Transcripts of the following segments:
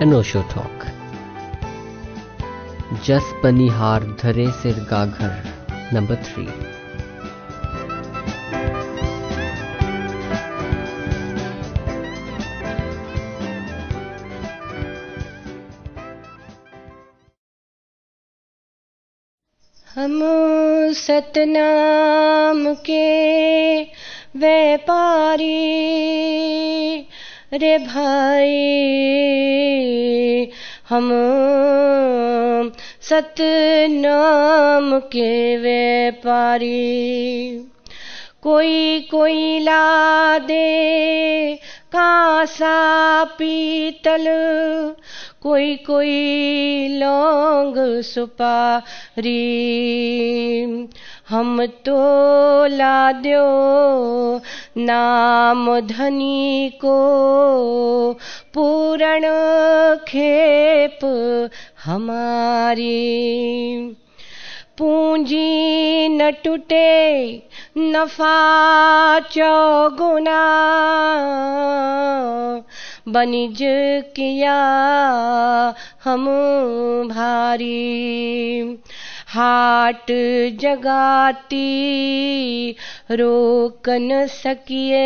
अनोशो talk. जस बनिहार धरे सिर गाघर नंबर थ्री। हम सतनाम के व्यापारी रे भाई हम सतनाम के व्यापारी। कोई कोई ला दे कासा पीतल। कोई कोई लौंग सुपारी। हम तो ला दो नाम धनी को। पूरण खेप हमारी। पूंजी न टूटे नफा चौगुना। बनिज किया हम भारी। हाट जगाती रोक न सकिए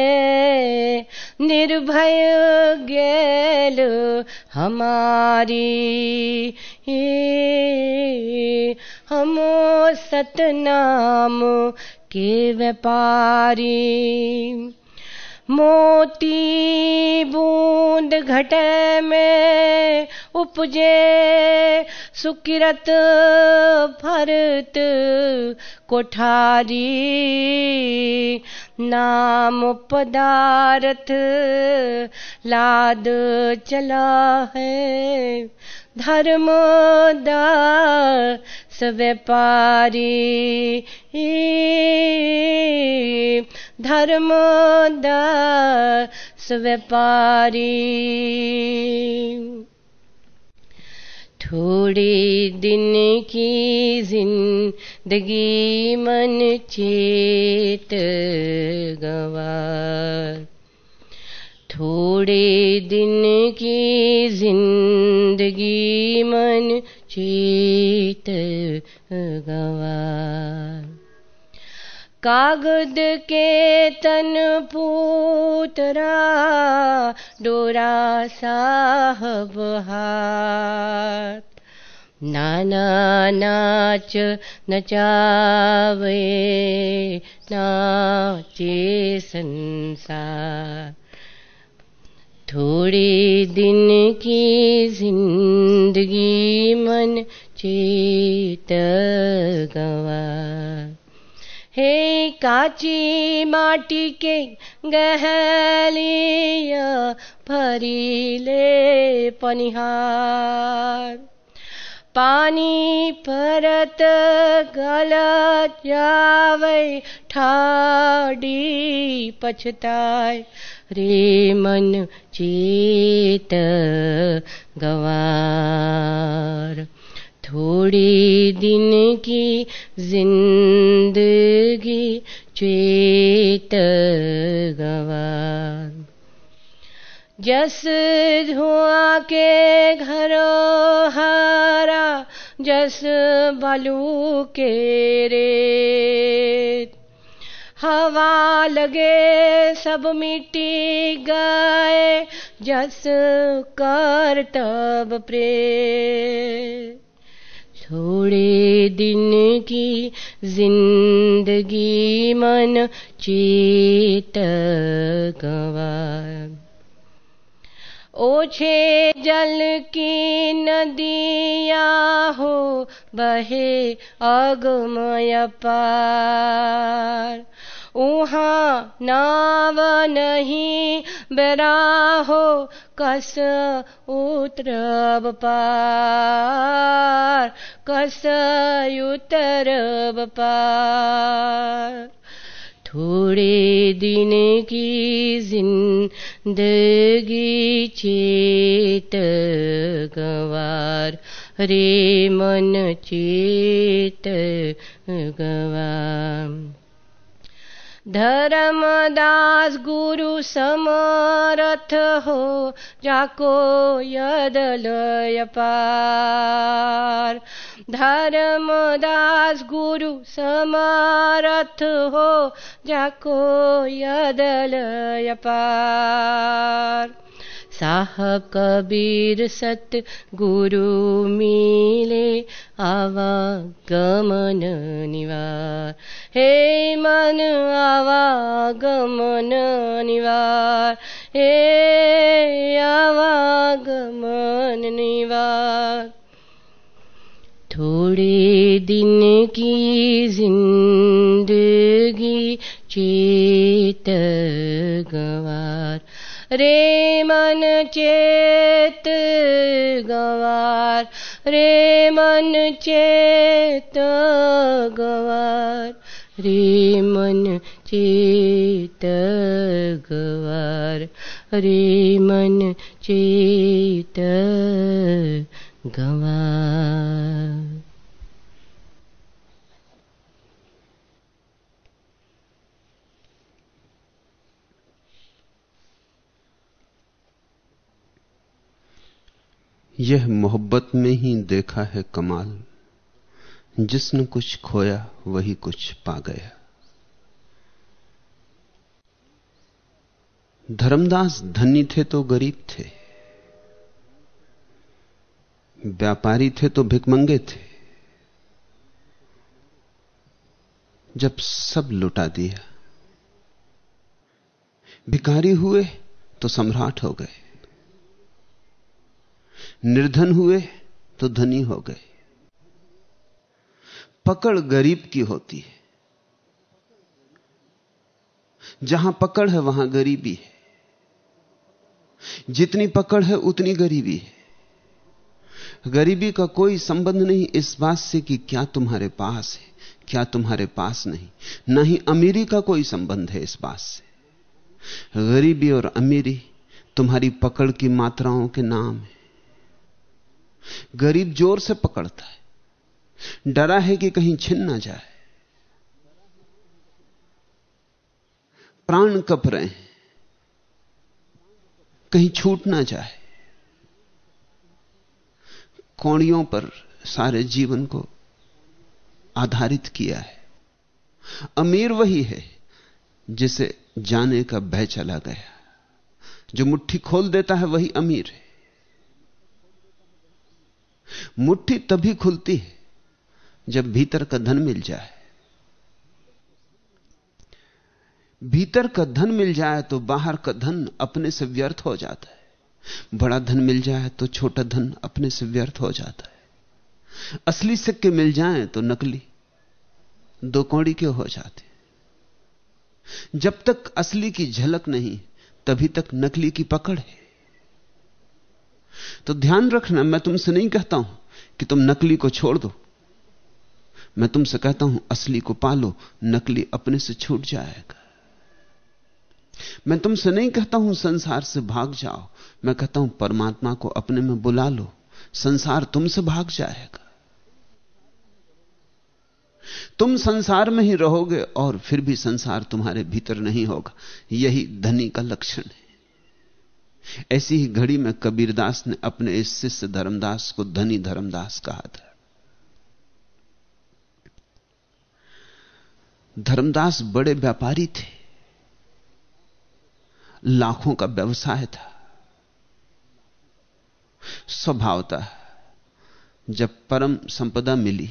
निर्भय गेल हमारी। ए, हम सतनाम के व्यापारी। मोती बूंद घट में उपजे सुकिरत भरत कोठारी नाम पदार्थ लाद चला है। धर्म दास व्यापारी। धर्म दास व्यापारी। थोड़े दिन की ज़िंदगी मन चेत गवार। थोड़े दिन की ज़िंदगी मन चेत गवार कागद के तन पूतरा, डोरा साहब हाथ। नाना नाच नचावे, नाचे संसार। थोड़े दिन की ज़िंदगी मन चेत गवा। हे काची माटी के गहलिया भरीले पनिहार। पानी परत गल जावे ठाडी पछताय। रे मन चेत गवार। थोड़ी दिन की ज़िंदगी चेत गवार। जस धुआँ के घरों हारा जस बालू के रेत। हवा लगे, सब मिट्टी गए, जस कर तब प्रेत थोड़े दिन की ज़िंदगी मन चेत गवार ओछे जल की नदिया हो, बहे अगमय पार। उहाँ नाव नहीं बेराहो कस उतरब पार, कस उतरब पार। थोड़े दिन की ज़िंदगी चेत गवार, रे मन चेत गवार। धर्मदास गुरु समरथ हो जाको यदलय पार। धर्मदास गुरु समरथ हो जाको यदलय पार। साह कबीर सत गुरु मिले आवागमन निवार हे मन आवागमन निवार हे आवागमन निवार थोड़े दिन की ज़िंदगी चेत गवार। रे मन चेत गवार। रे मन चेत गवार। रे मन चेत गवार। रे मन चेत गवार। यह मोहब्बत में ही देखा है कमाल। जिसने कुछ खोया, वही कुछ पा गया। धर्मदास धनी थे तो गरीब थे। व्यापारी थे तो भिकमंगे थे। जब सब लुटा दिया। भिकारी हुए तो सम्राट हो गए। निर्धन हुए तो धनी हो गए। पकड़ गरीब की होती है। जहाँ पकड़ है, वहाँ गरीबी है। जितनी पकड़ है, उतनी गरीबी है। गरीबी का कोई संबंध नहीं इस बात से कि क्या तुम्हारे पास है, क्या तुम्हारे पास नहीं। ना ही अमीरी का कोई संबंध है इस बात से। गरीबी और अमीरी तुम्हारी पकड़ की मात्राओं के नाम है। गरीब ज़ोर से पकड़ता है। डरा है कि कहीं छिन ना जाए। प्राण कप रहे हैं। कहीं छूट ना जाए। कौड़ियों पर सारे जीवन को आधारित किया है। अमीर वही है जिसे जाने का भय चला गया। जो मुट्ठी खोल देता है वही अमीर है। मुट्ठी तभी खुलती है जब भीतर का धन मिल जाए। भीतर का धन मिल जाए तो बाहर का धन अपने से व्यर्थ हो जाता है। बड़ा धन मिल जाए तो छोटा धन अपने से व्यर्थ हो जाता है। असली सिक्के मिल जाएँ तो नकली दो कौड़ी के हो जाते जब तक असली की झलक नहीं, तभी तक नकली की पकड़ है। तो ध्यान रखना, मैं तुमसे नहीं कहता हूँ कि तुम नकली को छोड़ दो। मैं तुमसे कहता हूँ, असली को पालो, नकली अपने से छूट जाएगा। मैं तुमसे नहीं कहता हूँ, संसार से भाग जाओ। मैं कहता हूँ, परमात्मा को अपने में बुला लो, संसार तुमसे भाग जाएगा। तुम संसार में ही रहोगे और फिर भी संसार तुम्हारे भीतर नहीं होगा। यही धनी का लक्षण है। ऐसी ही घड़ी में कबीरदास ने अपने इस शिष्य धर्मदास को धनी धर्मदास कहा था। धर्मदास बड़े व्यापारी थे। लाखों का व्यवसाय था। स्वभावता जब परम संपदा मिली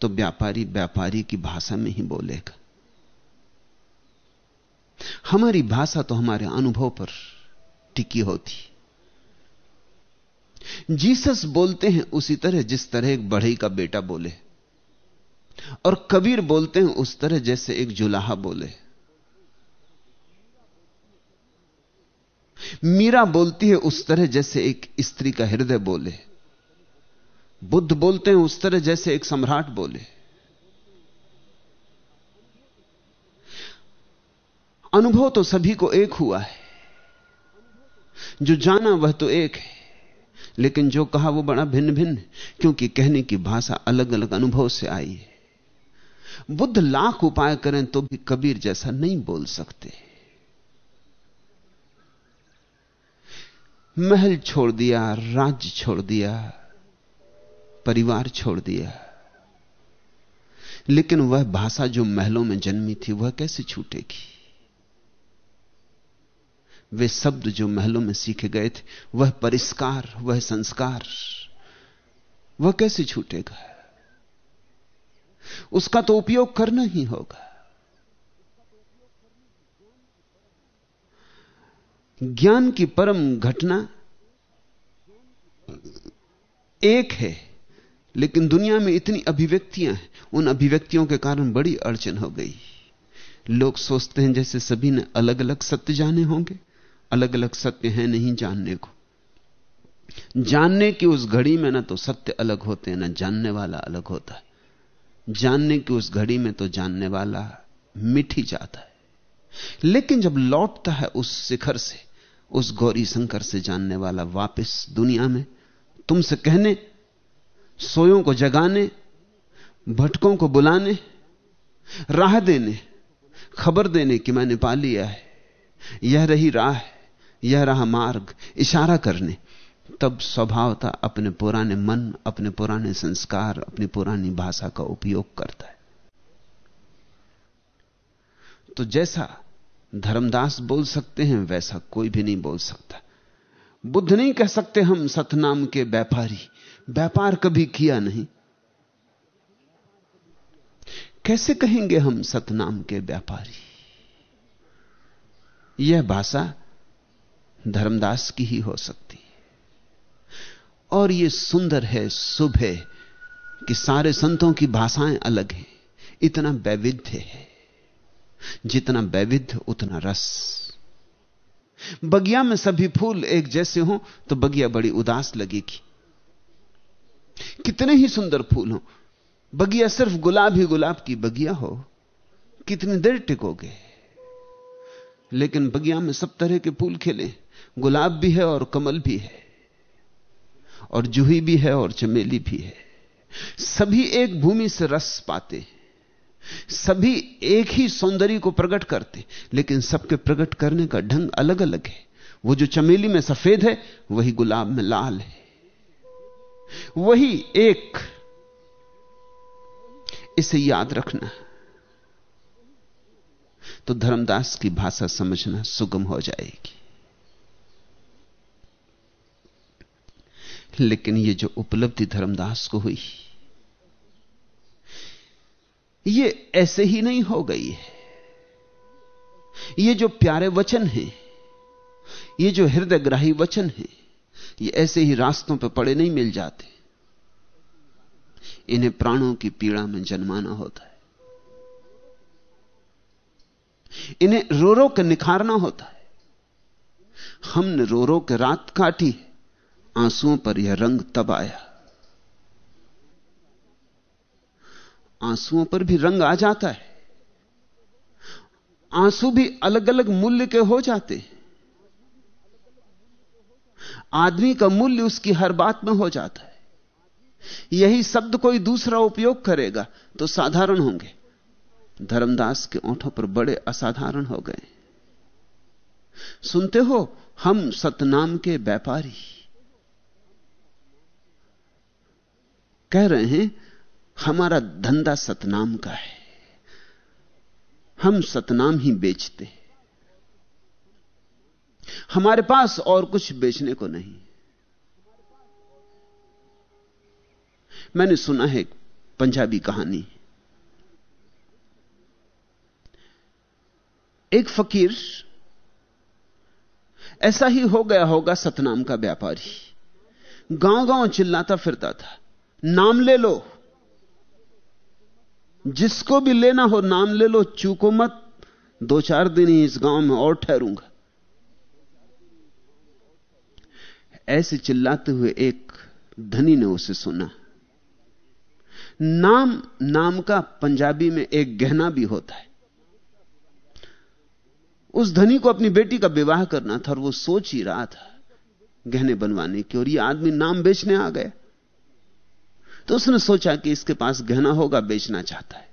तो व्यापारी व्यापारी की भाषा में ही बोलेगा, हमारी भाषा तो हमारे अनुभव पर टिकी होती। जीसस बोलते हैं उसी तरह जिस तरह एक बढ़ई का बेटा बोले। और कबीर बोलते हैं उस तरह जैसे एक जुलाहा बोले। मीरा बोलती है उस तरह जैसे एक स्त्री का हृदय बोले। बुद्ध बोलते हैं उस तरह जैसे एक सम्राट बोले। अनुभव तो सभी को एक हुआ है। जो जाना वह तो एक है। लेकिन जो कहा वो बड़ा भिन्न भिन्न क्योंकि कहने की भाषा अलग अलग अनुभव से आई है। बुद्ध लाख उपाय करें तो भी कबीर जैसा नहीं बोल सकते। महल छोड़ दिया, राज्य छोड़ दिया, परिवार छोड़ दिया। लेकिन वह भाषा जो महलों में जन्मी थी, वह कैसे छूटेगी? वे शब्द जो महलों में सीखे गए थे, वह परिष्कार, वह संस्कार, वह कैसे छूटेगा? उसका तो उपयोग करना ही होगा। ज्ञान की परम घटना एक है, लेकिन दुनिया में इतनी अभिव्यक्तियाँ हैं, उन अभिव्यक्तियों के कारण बड़ी अड़चन हो गई। लोग सोचते हैं जैसे सभी ने अलग अलग सत्य जाने होंगे। अलग अलग सत्य हैं नहीं जानने को। जानने की उस घड़ी में ना तो सत्य अलग होते हैं, ना जानने वाला अलग होता है। जानने की उस घड़ी में तो जानने वाला मिट ही जाता है। लेकिन जब लौटता है उस शिखर से, उस गौरी शंकर से जानने वाला वापस दुनिया में, तुमसे कहने, सोयों को जगाने, भटकों को बुलाने, राह देने, खबर देने कि मैंने पा लिया है, यह रही राह है। यह रहा मार्ग, इशारा करने। तब स्वभावता अपने पुराने मन, अपने पुराने संस्कार, अपनी पुरानी भाषा का उपयोग करता है। तो जैसा धर्मदास बोल सकते हैं, वैसा कोई भी नहीं बोल सकता। बुद्ध नहीं कह सकते हम सतनाम के व्यापारी, व्यापार कभी किया नहीं। कैसे कहेंगे हम सतनाम के व्यापारी? यह भाषा धर्मदास की ही हो सकती। और यह सुंदर है, शुभ है कि सारे संतों की भाषाएँ अलग हैं। इतना वैविध्य है। जितना वैविध्य, उतना रस। बगिया में सभी फूल एक जैसे हों तो बगिया बड़ी उदास लगेगी। कितने ही सुंदर फूल हो, बगिया सिर्फ़ गुलाब ही गुलाब की बगिया हो, कितनी देर टिकोगे? लेकिन बगिया में सब तरह के फूल खिले। गुलाब भी है और कमल भी है, और जूही भी है और चमेली भी है। सभी एक भूमि से रस पाते सभी एक ही सौंदर्य को प्रकट करते लेकिन सबके प्रकट करने का ढंग अलग अलग है। वो जो चमेली में सफ़ेद है, वही गुलाब में लाल है। वही एक, इसे याद रखना। तो धर्मदास की भाषा समझना सुगम हो जाएगी। लेकिन ये जो उपलब्धि धर्मदास को हुई, ये ऐसे ही नहीं हो गई है। ये जो प्यारे वचन हैं, ये जो हृदयग्राही वचन हैं, ये ऐसे ही रास्तों पर पड़े नहीं मिल जाते। इन्हें प्राणों की पीड़ा में जन्माना होता है। इन्हें रो रो के निखारना होता है। हमने रो रो के रात काटी आंसुओं पर यह रंग तब आया। आंसुओं पर भी रंग आ जाता है। आँसू भी अलग अलग मूल्य के हो जाते आदमी का मूल्य उसकी हर बात में हो जाता है। यही शब्द कोई दूसरा उपयोग करेगा तो साधारण होंगे। धर्मदास के ओंठों पर बड़े असाधारण हो गए। सुनते हो, हम सतनाम के व्यापारी। कह रहे हैं, हमारा धंधा सतनाम का है। हम सतनाम ही बेचते हमारे पास और कुछ बेचने को नहीं। मैंने सुना है पंजाबी कहानी। एक फकीर, ऐसा ही हो गया होगा सतनाम का व्यापारी। गाँव गाँव चिल्लाता फिरता था। नाम ले लो। जिसको भी लेना हो नाम ले लो, चूको मत। दो चार दिन ही इस गाँव में और ठहरूँगा। ऐसे चिल्लाते हुए एक धनी ने उसे सुना। नाम नाम का पंजाबी में एक गहना भी होता है। उस धनी को अपनी बेटी का विवाह करना था और वो सोच ही रहा था गहने बनवाने की, और ये आदमी नाम बेचने आ गया। तो उसने सोचा कि इसके पास गहना होगा, बेचना चाहता है।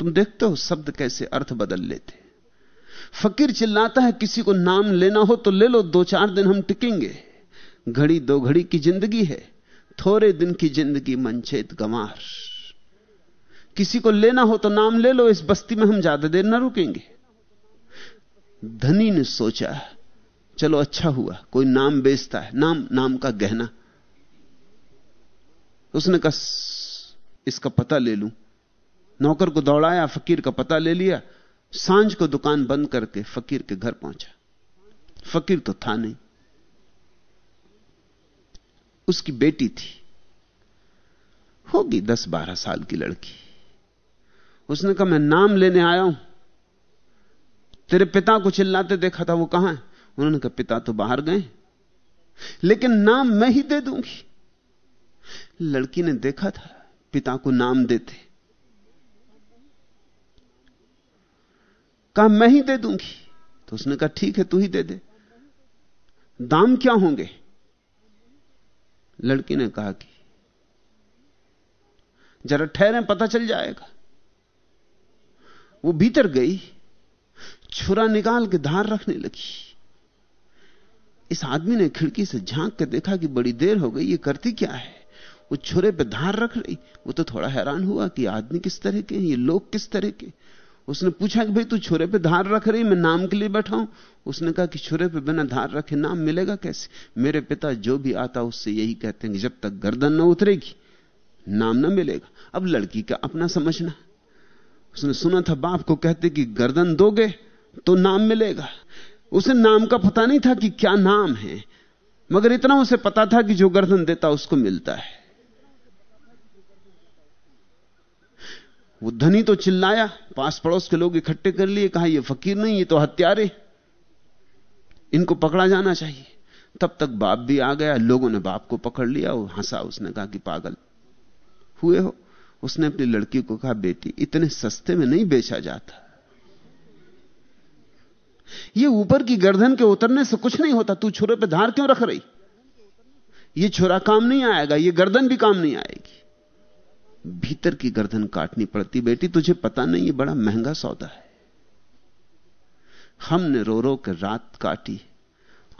तुम देखते हो शब्द कैसे अर्थ बदल लेते फकीर चिल्लाता है, किसी को नाम लेना हो तो ले लो दो चार दिन हम टिकेंगे। घड़ी दो घड़ी की ज़िंदगी है, थोड़े दिन की ज़िंदगी मनचेत गंवार। किसी को लेना हो तो नाम ले लो, इस बस्ती में हम ज़्यादा देर ना रुकेंगे। धनी ने सोचा, चलो अच्छा हुआ, कोई नाम बेचता है, नाम नाम का गहना। उसने कहा, इसका पता ले लूँ। नौकर को दौड़ाया, फकीर का पता ले लिया। साँझ को दुकान बंद करके फकीर के घर पहुँचा। फकीर तो था नहीं। उसकी बेटी थी। होगी दस बारह साल की लड़की। उसने कहा, मैं नाम लेने आया हूँ। तेरे पिता को चिल्लाते देखा था, वो कहाँ है? उन्होंने कहा, पिता तो बाहर गए। लेकिन नाम मैं ही दे दूँगी। लड़की ने देखा था, पिता को नाम देते। कहा, मैं ही दे दूँगी। तो उसने कहा, ठीक है, तू ही दे दे। दाम क्या होंगे? लड़की ने कहा कि, जरा ठहरे, पता चल जाएगा। वो भीतर गई, छुरा निकाल के धार रखने लगी। इस आदमी ने खिड़की से झाँक के देखा कि बड़ी देर हो गई, ये करती क्या है? वो छुरे पे धार रख रही। वो तो थोड़ा हैरान हुआ कि आदमी किस तरह के ये लोग किस तरह के उसने पूछा कि भाई, तू छुरे पे धार रख रही? मैं नाम के लिए बैठा हूँ। उसने कहा कि, छुरे पे बिना धार रखे नाम मिलेगा कैसे? मेरे पिता जो भी आता उससे यही कहते हैं कि जब तक गर्दन न उतरेगी, नाम ना मिलेगा। अब लड़की का अपना समझना। उसने सुना था, बाप को कहते कि, गर्दन दोगे तो नाम मिलेगा। उसे नाम का पता नहीं था कि क्या नाम है, मगर इतना उसे पता था कि जो गर्दन देता उसको मिलता है। वो धनी तो चिल्लाया पास पड़ोस के लोग इकट्ठे कर लिए, कहा, ये फकीर नहीं, ये तो हत्यारे। इनको पकड़ा जाना चाहिए। तब तक बाप भी आ गया, लोगों ने बाप को पकड़ लिया और हंसा, उसने कहा कि पागल, हुए हो? उसने अपनी लड़की को कहा, बेटी, इतने सस्ते में नहीं बेचा जाता। ये ऊपर की गर्दन के उतरने से कुछ नहीं होता, तू छुरे पे धार क्यों रख रही? ये छुरा काम नहीं आएगा, ये गर्दन भी काम नहीं आएगी। भीतर की गर्दन काटनी पड़ती। बेटी, तुझे पता नहीं, ये बड़ा महँगा सौदा है। हमने रो रो कर रात काटी,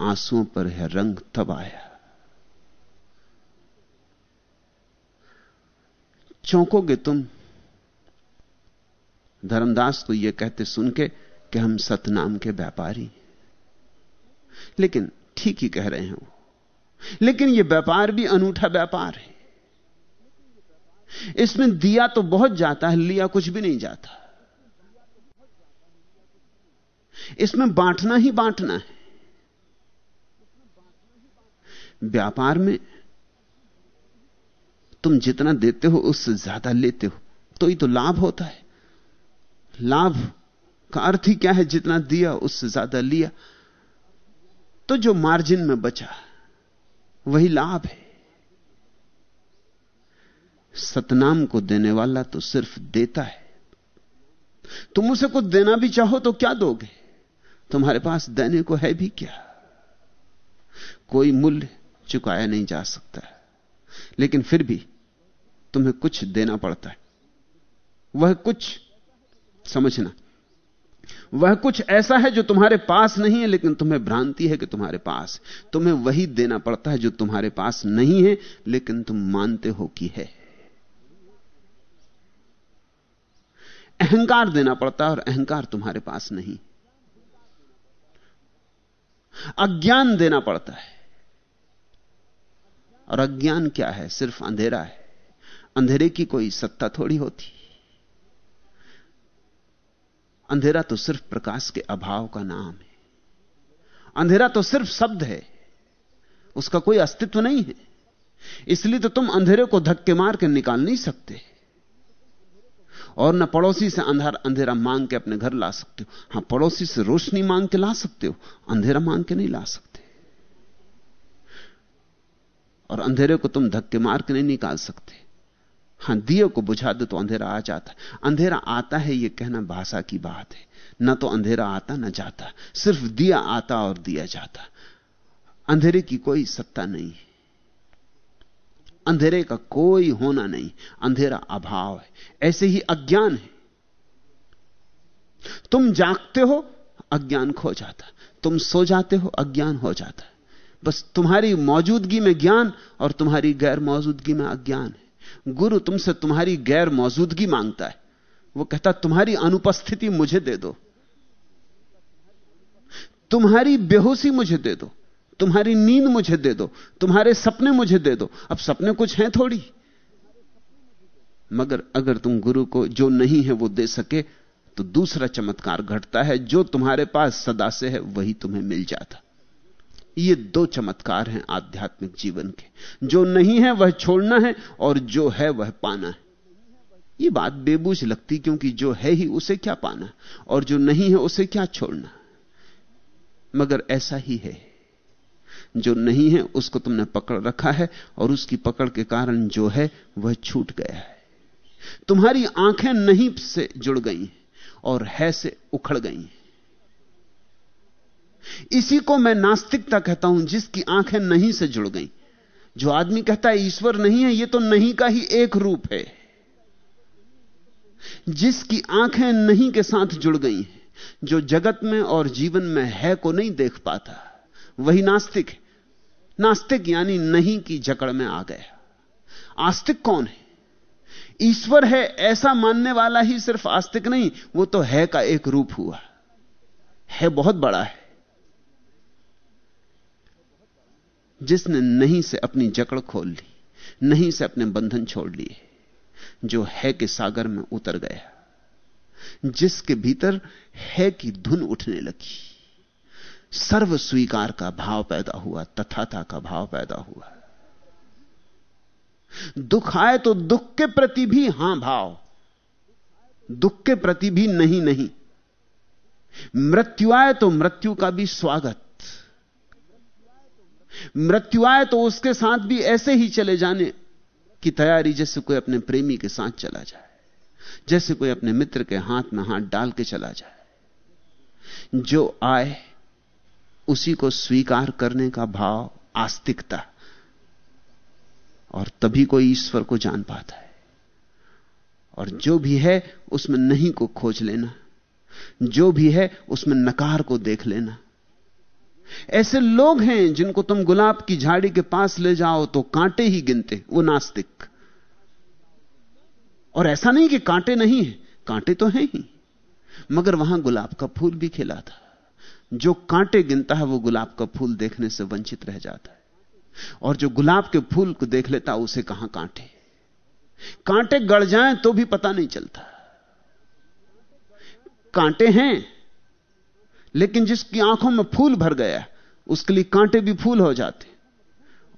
आंसुओं पर है रंग तब आया। चौंकोगे तुम? धर्मदास को यह कहते सुन के कि हम सतनाम के व्यापारी लेकिन ठीक ही कह रहे हैं वो। लेकिन यह व्यापार भी अनूठा व्यापार है। इसमें दिया तो बहुत जाता है, लिया कुछ भी नहीं जाता। इसमें बांटना ही बांटना है। व्यापार में तुम जितना देते हो, उससे ज़्यादा लेते हो तो ही तो लाभ होता है। लाभ का अर्थ ही क्या है? जितना दिया, उससे ज़्यादा लिया। तो जो मार्जिन में बचा, वही लाभ है। सतनाम को देने वाला तो सिर्फ़ देता है। तुम उसे कुछ देना भी चाहो तो क्या दोगे? तुम्हारे पास देने को है भी क्या? कोई मूल्य चुकाया नहीं जा सकता लेकिन फिर भी तुम्हें कुछ देना पड़ता है। वह कुछ, समझना, वह कुछ ऐसा है जो तुम्हारे पास नहीं है, लेकिन तुम्हें भ्रांति है कि तुम्हारे पास तुम्हें वही देना पड़ता है जो तुम्हारे पास नहीं है, लेकिन तुम मानते हो कि है। अहंकार देना पड़ता है और अहंकार तुम्हारे पास नहीं। अज्ञान देना पड़ता है। और अज्ञान क्या है? सिर्फ़ अंधेरा है। अंधेरे की कोई सत्ता थोड़ी होती। अंधेरा तो सिर्फ़ प्रकाश के अभाव का नाम है। अंधेरा तो सिर्फ़ शब्द है। उसका कोई अस्तित्व नहीं है। इसलिए तो तुम अंधेरे को धक्के मार के निकाल नहीं सकते। और न पड़ोसी से अंधार अंधेरा मांग के अपने घर ला सकते हो। हाँ, पड़ोसी से रोशनी मांग के ला सकते हो, अंधेरा मांग के नहीं ला सकते। और अंधेरे को तुम धक्के मार के नहीं निकाल सकते। हाँ दिए को बुझा दो तो अंधेरा आ जाता अंधेरा आता है यह कहना भाषा की बात है। न तो अंधेरा आता, ना जाता। सिर्फ़ दिया आता और दिया जाता। अंधेरे की कोई सत्ता नहीं है। अंधेरे का कोई होना नहीं, अंधेरा अभाव है। ऐसे ही अज्ञान है। तुम जागते हो, अज्ञान खो जाता। तुम सो जाते हो, अज्ञान हो जाता। बस तुम्हारी मौजूदगी में ज्ञान और तुम्हारी गैर मौजूदगी में अज्ञान है। गुरु तुमसे तुम्हारी गैर मौजूदगी माँगता है। वो कहता, तुम्हारी अनुपस्थिति मुझे दे दो। तुम्हारी बेहोशी मुझे दे दो। तुम्हारी नींद मुझे दे दो, तुम्हारे सपने मुझे दे दो। अब सपने कुछ हैं थोड़ी। मगर अगर तुम गुरु को जो नहीं है वो दे सके तो दूसरा चमत्कार घटता है, जो तुम्हारे पास सदा से है, वही तुम्हें मिल जाता। ये दो चमत्कार हैं आध्यात्मिक जीवन के। जो नहीं है, वह छोड़ना है, और जो है, वह पाना है। ये बात बेबूझ लगती, क्योंकि जो है ही, उसे क्या पाना? और जो नहीं है, उसे क्या छोड़ना? मगर ऐसा ही है। जो नहीं है, उसको तुमने पकड़ रखा है और उसकी पकड़ के कारण जो है, वह छूट गया है। तुम्हारी आँखें नहीं से जुड़ गई और है से उखड़ गई इसी को मैं नास्तिकता कहता हूँ, जिसकी आँखें नहीं से जुड़ गई। जो आदमी कहता है, ईश्वर नहीं है यह तो नहीं का ही एक रूप है। जिसकी आँखें नहीं के साथ जुड़ गई हैं, जो जगत में और जीवन में है को नहीं देख पाता, वही नास्तिक है। नास्तिक यानी नहीं की जकड़ में आ गया आस्तिक कौन है? ईश्वर है ऐसा मानने वाला ही सिर्फ़ आस्तिक नहीं, वो तो है का एक रूप हुआ। है बहुत बड़ा है। जिसने नहीं से अपनी जकड़ खोल ली, नहीं से अपने बंधन छोड़ लिए, जो है के सागर में उतर गया, जिसके भीतर है की धुन उठने लगी। सर्व स्वीकार का भाव पैदा हुआ तथाता का भाव पैदा हुआ। दुख आए तो दुख के प्रति भी हाँ भाव, दुख के प्रति भी नहीं नहीं। मृत्यु आए तो मृत्यु का भी स्वागत, मृत्यु आए तो उसके साथ भी ऐसे ही चले जाने की तैयारी जैसे कोई अपने प्रेमी के साथ चला जाए, जैसे कोई अपने मित्र के हाथ में हाथ डाल के चला जाए। जो आए उसी को स्वीकार करने का भाव आस्तिकता और तभी कोई ईश्वर को जान पाता है। और जो भी है, उसमें नहीं को खोज लेना। जो भी है, उसमें नकार को देख लेना। ऐसे लोग हैं जिनको तुम गुलाब की झाड़ी के पास ले जाओ तो कांटे ही गिनते, वो नास्तिक। और ऐसा नहीं कि कांटे नहीं है, कांटे तो हैं ही। मगर वहाँ गुलाब का फूल भी खिला था। जो कांटे गिनता है, वो गुलाब का फूल देखने से वंचित रह जाता है। और जो गुलाब के फूल को देख लेता उसे कहाँ कांटे? कांटे गड़ जाएँ तो भी पता नहीं चलता। कांटे हैं, लेकिन जिसकी आँखों में फूल भर गया उसके लिए कांटे भी फूल हो जाते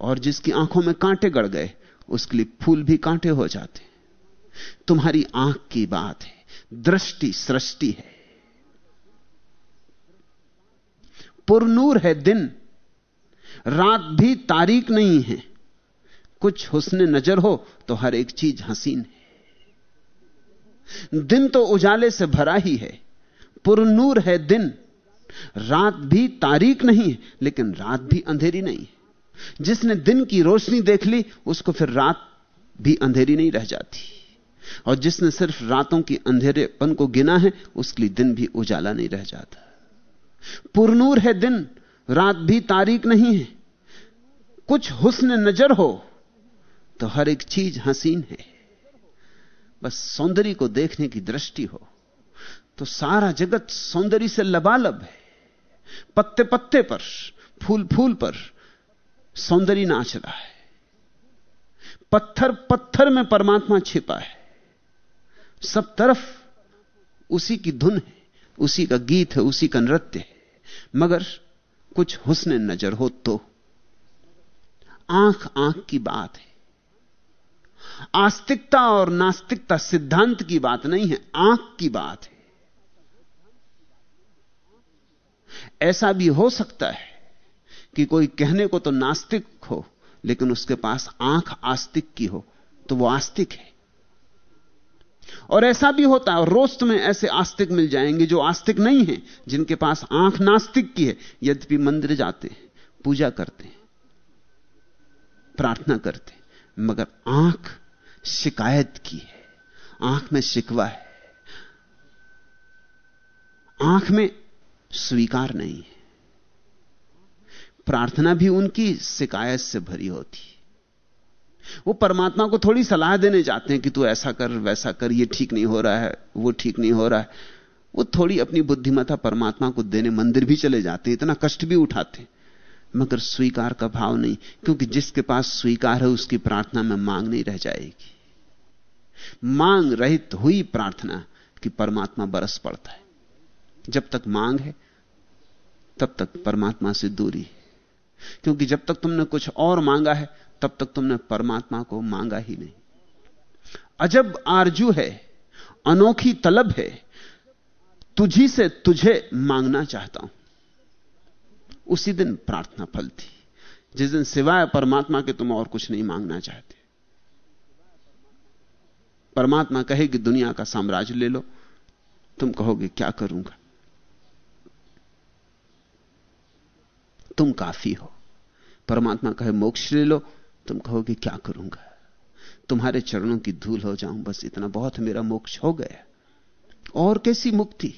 और जिसकी आँखों में कांटे गड़ गए, उसके लिए फूल भी कांटे हो जाते तुम्हारी आँख की बात है, दृष्टि सृष्टि है। पुरनूर है दिन। रात भी तारीख नहीं है। कुछ हुस्न नज़र हो तो हर एक चीज़ हसीन है। दिन तो उजाले से भरा ही है। पुरनूर है दिन। रात भी तारीख नहीं है, लेकिन रात भी अंधेरी नहीं है। जिसने दिन की रोशनी देख ली, उसको फिर रात भी अंधेरी नहीं रह जाती। और जिसने सिर्फ़ रातों की अंधेरेपन को गिना है, उसके लिए दिन भी उजाला नहीं रह जाता। पुरनूर है दिन, रात भी तारीख नहीं है। कुछ हुस्न नज़र हो तो हर एक चीज़ हसीन है। बस सौंदर्य को देखने की दृष्टि हो तो सारा जगत सौंदर्य से लबालब है। पत्ते पत्ते पर फूल फूल पर सौंदर्य नाच रहा है। पत्थर पत्थर में परमात्मा छिपा है। सब तरफ़ उसी की धुन है, उसी का गीत है, उसी का नृत्य है। मगर कुछ हुस्न नज़र हो तो। आँख आँख की बात है। आस्तिकता और नास्तिकता सिद्धांत की बात नहीं है, आँख की बात है। ऐसा भी हो सकता है कि कोई कहने को तो नास्तिक हो, लेकिन उसके पास आँख आस्तिक की हो तो वो आस्तिक है। और ऐसा भी होता है रोस्त में ऐसे आस्तिक मिल जाएँगे जो आस्तिक नहीं है, जिनके पास आँख नास्तिक की है, यद्यपि मंदिर जाते हैं, पूजा करते हैं, प्रार्थना करते मगर आँख शिकायत की है, आँख में शिकवा है, आँख में स्वीकार नहीं है। प्रार्थना भी उनकी शिकायत से भरी होती वो परमात्मा को थोड़ी सलाह देने जाते हैं कि तू ऐसा कर, वैसा कर, ये ठीक नहीं हो रहा है, वो ठीक नहीं हो रहा है। वो थोड़ी अपनी बुद्धिमता परमात्मा को देने मंदिर भी चले जाते हैं, इतना कष्ट भी उठाते मगर स्वीकार का भाव नहीं, क्योंकि जिसके पास स्वीकार है, उसकी प्रार्थना में मांग नहीं रह जाएगी। मांग रहित हुई प्रार्थना कि परमात्मा बरस पड़ता है। जब तक मांग है, तब तक परमात्मा से दूरी क्योंकि जब तक तुमने कुछ और मांगा है तब तक तुमने परमात्मा को मांगा ही नहीं। अजब आरज़ू है, अनोखी तलब है, तुझी से तुझे मांगना चाहता हूँ। उसी दिन प्रार्थना फल थी। जिस दिन सिवाय परमात्मा के तुम और कुछ नहीं मांगना चाहते। परमात्मा कहे कि दुनिया का साम्राज्य ले लो, तुम कहोगे, क्या करूँगा? तुम काफ़ी हो। परमात्मा कहे, मोक्ष ले लो तुम कहोगे, क्या करूँगा? तुम्हारे चरणों की धूल हो जाऊँ, बस इतना बहुत मेरा मोक्ष हो गया। और कैसी मुक्ति?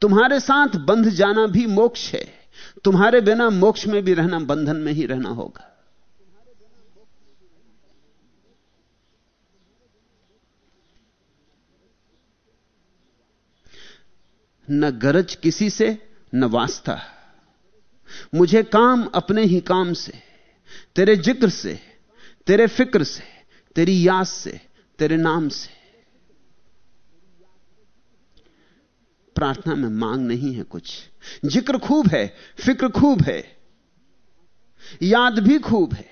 तुम्हारे साथ बंध जाना भी मोक्ष है। तुम्हारे बिना मोक्ष में भी रहना, बंधन में ही रहना होगा। न गरज किसी से, न वास्ता। मुझे काम अपने ही काम से। तेरे ज़िक्र से, तेरे फ़िक्र से, तेरी याद से, तेरे नाम से। प्रार्थना में मांग नहीं है कुछ। ज़िक्र खूब है, फ़िक्र खूब है, याद भी खूब है,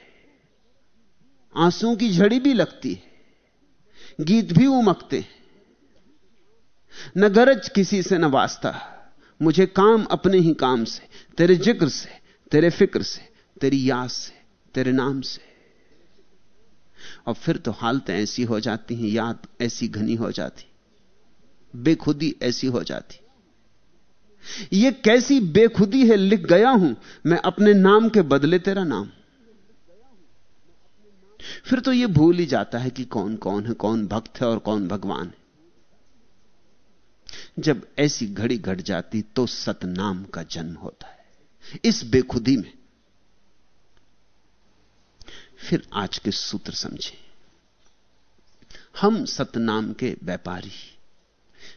आंसुओं की झड़ी भी लगती है, गीत भी उमकते हैं। न गरज किसी से, न वास्ता। मुझे काम अपने ही काम से, तेरे ज़िक्र से, तेरे फ़िक्र से, तेरी याद से। तेरे नाम से। और फिर तो हालतें ऐसी हो जाती हैं, याद ऐसी घनी हो जाती। बेखुदी ऐसी हो जाती। यह कैसी बेखुदी है, लिख गया हूँ, मैं अपने नाम के बदले तेरा नाम। फिर तो यह भूल ही जाता है कि कौन कौन है, कौन भक्त है और कौन भगवान है। जब ऐसी घड़ी घट जाती तो सतनाम का जन्म होता है। इस बेखुदी में फिर आज के सूत्र समझे। हम सतनाम के व्यापारी,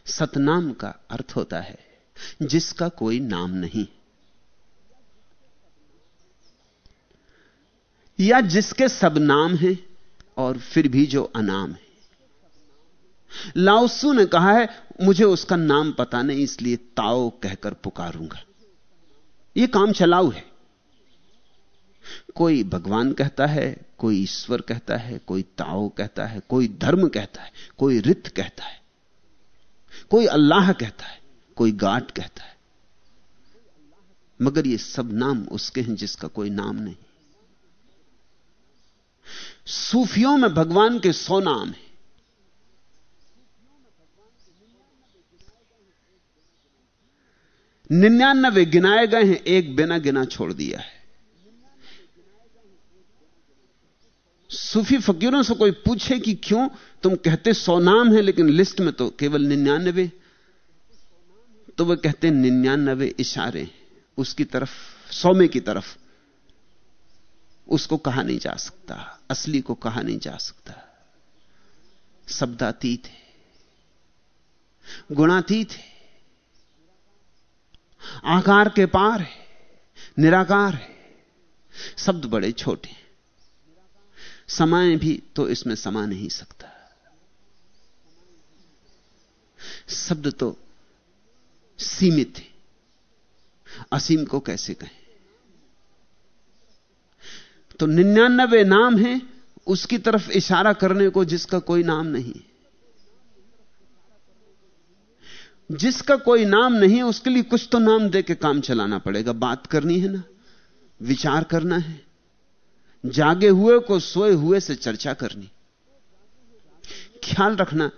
सतनाम का अर्थ होता है, जिसका कोई नाम नहीं। या जिसके सब नाम हैं और फिर भी जो अनाम है। लाओसू ने कहा है, मुझे उसका नाम पता नहीं, इसलिए ताओ कहकर पुकारूँगा। यह काम चलाऊ है। कोई भगवान कहता है, कोई ईश्वर कहता है, कोई ताओ कहता है, कोई धर्म कहता है, कोई रित कहता है, कोई अल्लाह कहता है, कोई गाट कहता है। मगर ये सब नाम उसके हैं जिसका कोई नाम नहीं। सूफियों में भगवान के सौ नाम हैं। निन्यानबे गिनाए गए हैं, एक बिना गिना छोड़ दिया है। सूफी फकीरों से कोई पूछे कि क्यों? तुम कहते सौ नाम है, लेकिन लिस्ट में तो केवल निन्यानवे। तो वह कहते निन्यानबे इशारे। उसकी तरफ़, सौमे की तरफ़। उसको कहा नहीं जा सकता। असली को कहा नहीं जा सकता। शब्दातीत है। गुणातीत है। आकार के पार है। निराकार है। शब्द बड़े छोटे समय भी तो इसमें समा नहीं सकता। शब्द तो सीमित है। असीम को कैसे कहें? तो निन्यानबे नाम है, उसकी तरफ़ इशारा करने को जिसका कोई नाम नहीं जिसका कोई नाम नहीं, उसके लिए कुछ तो नाम दे के काम चलाना पड़ेगा। बात करनी है ना, विचार करना है। जागे हुए को सोए हुए से चर्चा करनी। ख्याल रखना,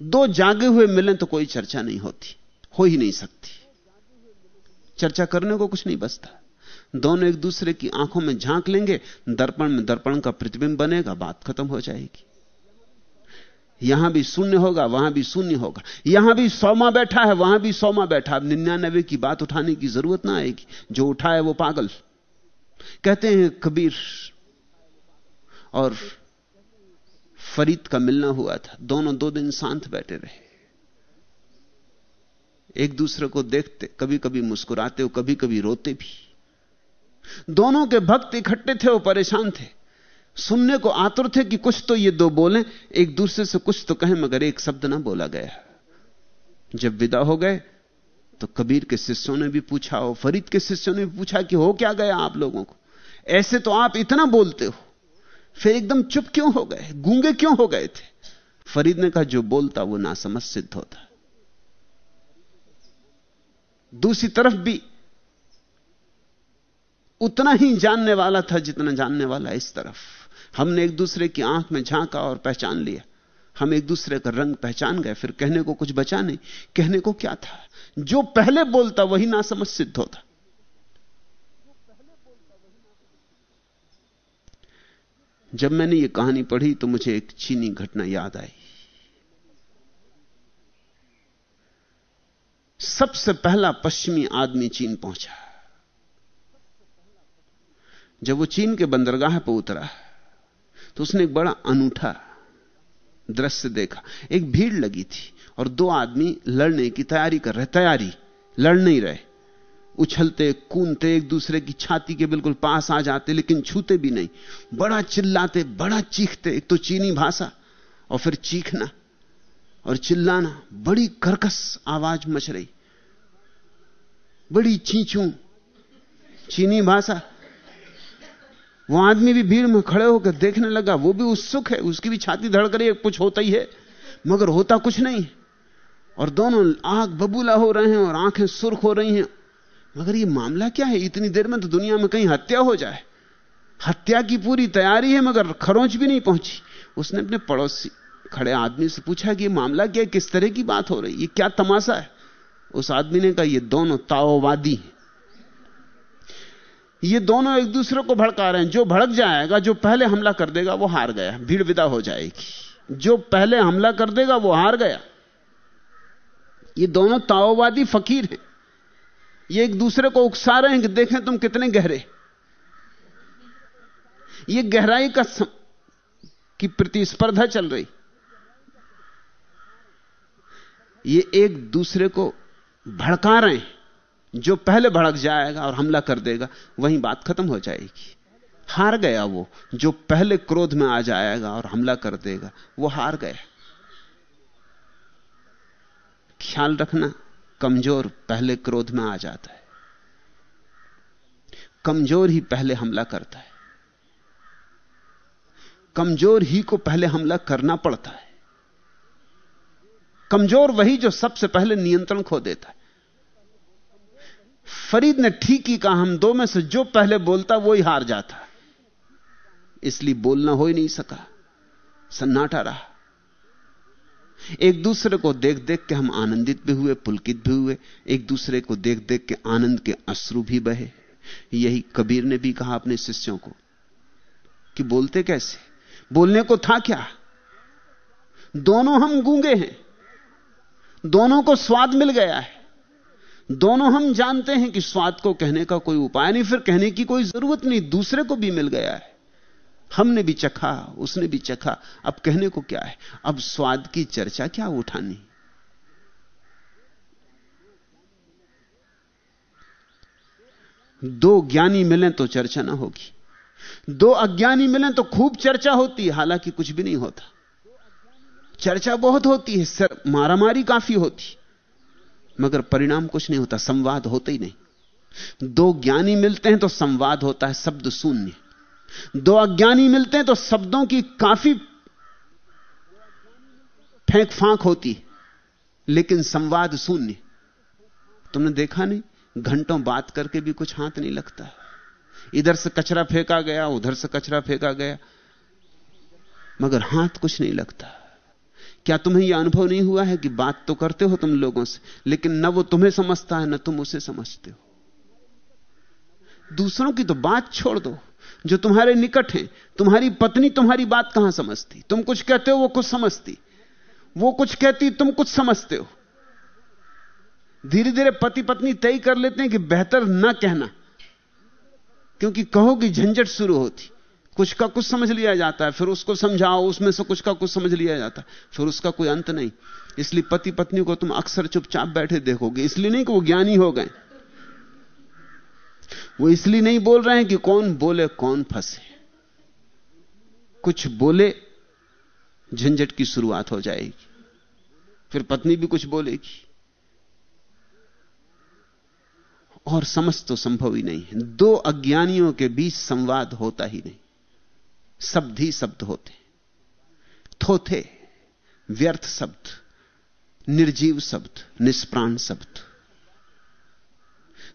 दो जागे हुए मिलें तो कोई चर्चा नहीं होती, हो ही नहीं सकती। चर्चा करने को कुछ नहीं बचता। दोनों एक दूसरे की आँखों में झाँक लेंगे, दर्पण में दर्पण का प्रतिबिंब बनेगा, बात खत्म हो जाएगी। यहाँ भी शून्य होगा, वहाँ भी शून्य होगा। यहाँ भी सौमा बैठा है, वहाँ भी सौमा बैठा अब निन्यानवे की बात उठाने की ज़रूरत ना आएगी। जो उठाए वो पागल। कहते हैं कबीर और फरीद का मिलना हुआ था। दोनों दो दिन शांत बैठे रहे। एक दूसरे को देखते कभी कभी मुस्कुराते हो कभी कभी रोते भी। दोनों के भक्त इकट्ठे थे वो परेशान थे। सुनने को आतुर थे कि कुछ तो ये दो बोलें, एक दूसरे से कुछ तो कहें, मगर एक शब्द ना बोला गया। जब विदा हो गए तो कबीर के शिष्यों ने भी पूछा और फरीद के शिष्यों ने भी पूछा कि हो क्या गया आप लोगों को? ऐसे तो आप इतना बोलते हो। फिर एकदम चुप क्यों हो गए? गूँगे क्यों हो गए थे? फरीद ने कहा, जो बोलता वो नासमझ सिद्ध होता। दूसरी तरफ़ भी उतना ही जानने वाला था जितना जानने वाला इस तरफ़। हमने एक दूसरे की आँख में झांका और पहचान लिया। हम एक दूसरे का रंग पहचान गए। फिर कहने को कुछ बचा नहीं। कहने को क्या था? जो पहले बोलता वही नासमझ सिद्ध होता। जब मैंने यह कहानी पढ़ी तो मुझे एक चीनी घटना याद आई। सबसे पहला पश्चिमी आदमी चीन पहुँचा। जब वो चीन के बंदरगाह पर उतरा तो उसने एक बड़ा अनूठा दृश्य देखा। एक भीड़ लगी थी। और दो आदमी लड़ने की तैयारी कर रहे तैयारी, लड़ नहीं रहे। उछलते, कूदते, एक दूसरे की छाती के बिल्कुल पास आ जाते, लेकिन छूते भी नहीं। बड़ा चिल्लाते, बड़ा चीखते, एक तो चीनी भाषा और फिर चीखना और चिल्लाना। बड़ी कर्कश आवाज़ मच रही। बड़ी चींचू, चीनी भाषा। वो आदमी भी भीड़ में खड़े होकर देखने लगा, वो भी उत्सुक है, उसकी भी छाती धड़क रही है कुछ होता ही है, मगर होता कुछ नहीं। और दोनों आँख बबूला हो रहे हैं और आँखें सुर्ख हो रही हैं। मगर ये मामला क्या है? इतनी देर में तो दुनिया में कहीं हत्या हो जाए। हत्या की पूरी तैयारी है, मगर खरोंच भी नहीं पहुँची। उसने अपने पड़ोसी, खड़े आदमी से पूछा कि ये मामला क्या किस तरह की बात हो रही है? ये क्या तमाशा है? उस आदमी ने कहा, ये दोनों ताओवादी हैं। ये दोनों एक दूसरे को भड़का रहे हैं। जो भड़क जाएगा, जो पहले हमला कर देगा, वो हार गया। भीड़ विदा हो जाएगी। जो पहले हमला कर देगा, वो हार गया। ये दोनों ताओवादी फकीर हैं। ये एक दूसरे को उकसा रहे हैं कि देखें तुम कितने गहरे। ये गहराई का सम... की प्रतिस्पर्धा चल रही। ये एक दूसरे को भड़का रहे हैं। जो पहले भड़क जाएगा और हमला कर देगा, वहीं बात खत्म हो जाएगी। हार गया वो, जो पहले क्रोध में आ जाएगा और हमला कर देगा, वो हार गया। ख्याल रखना कमज़ोर पहले क्रोध में आ जाता है। कमज़ोर ही पहले हमला करता है। कमज़ोर ही को पहले हमला करना पड़ता है। कमज़ोर वही जो सबसे पहले नियंत्रण खो देता है। फरीद ने ठीक ही कहा, हम दो में से जो पहले बोलता वो ही हार जाता। इसलिए बोलना हो ही नहीं सका। सन्नाटा रहा। एक दूसरे को देख देख के हम आनंदित भी हुए, पुलकित भी हुए। एक दूसरे को देख देख के आनंद के अश्रु भी बहे। यही कबीर ने भी कहा अपने शिष्यों को कि बोलते कैसे? बोलने को था क्या? दोनों हम गूँगे हैं। दोनों को स्वाद मिल गया है। दोनों हम जानते हैं कि स्वाद को कहने का कोई उपाय नहीं, फिर कहने की कोई ज़रूरत नहीं, दूसरे को भी मिल गया है। हमने भी चखा, उसने भी चखा। अब कहने को क्या है? अब स्वाद की चर्चा क्या उठानी? दो ज्ञानी मिलें तो चर्चा ना होगी। दो अज्ञानी मिलें तो खूब चर्चा होती है, हालाँकि कुछ भी नहीं होता। चर्चा बहुत होती है, सर, मारामारी काफ़ी होती मगर परिणाम कुछ नहीं होता, संवाद होता ही नहीं। दो ज्ञानी मिलते हैं तो संवाद होता है, शब्द शून्य। दो अज्ञानी मिलते हैं तो शब्दों की काफ़ी फेंक फांक होती लेकिन संवाद शून्य। तुमने देखा नहीं? घंटों बात करके भी कुछ हाथ नहीं लगता। इधर से कचरा फेंका गया, उधर से कचरा फेंका गया। मगर हाथ कुछ नहीं लगता। क्या तुम्हें यह अनुभव नहीं हुआ है कि बात तो करते हो तुम लोगों से, लेकिन न वो तुम्हें समझता है, न तुम उसे समझते हो। दूसरों की तो बात छोड़ दो। जो तुम्हारे निकट हैं, तुम्हारी पत्नी तुम्हारी बात कहाँ समझती? तुम कुछ कहते हो, वो कुछ समझती। वो कुछ कहती, तुम कुछ समझते हो। धीरे धीरे पति पत्नी तय कर लेते हैं कि बेहतर ना कहना, क्योंकि कहो कि झंझट शुरू होती। कुछ का कुछ समझ लिया जाता है, फिर उसको समझाओ, उसमें से कुछ का कुछ समझ लिया जाता है, फिर उसका कोई अंत नहीं। इसलिए पति पत्नी को तुम अक्सर चुपचाप बैठे देखोगे। इसलिए नहीं कि वो ज्ञानी हो गए। वो इसलिए नहीं बोल रहे हैं कि कौन बोले, कौन फंसे। कुछ बोले, झंझट की शुरुआत हो जाएगी। फिर पत्नी भी कुछ बोलेगी। और समझ तो संभव ही नहीं है। दो अज्ञानियों के बीच संवाद होता ही नहीं। शब्द ही शब्द होते। थोथे, व्यर्थ शब्द, निर्जीव शब्द, निष्प्राण शब्द।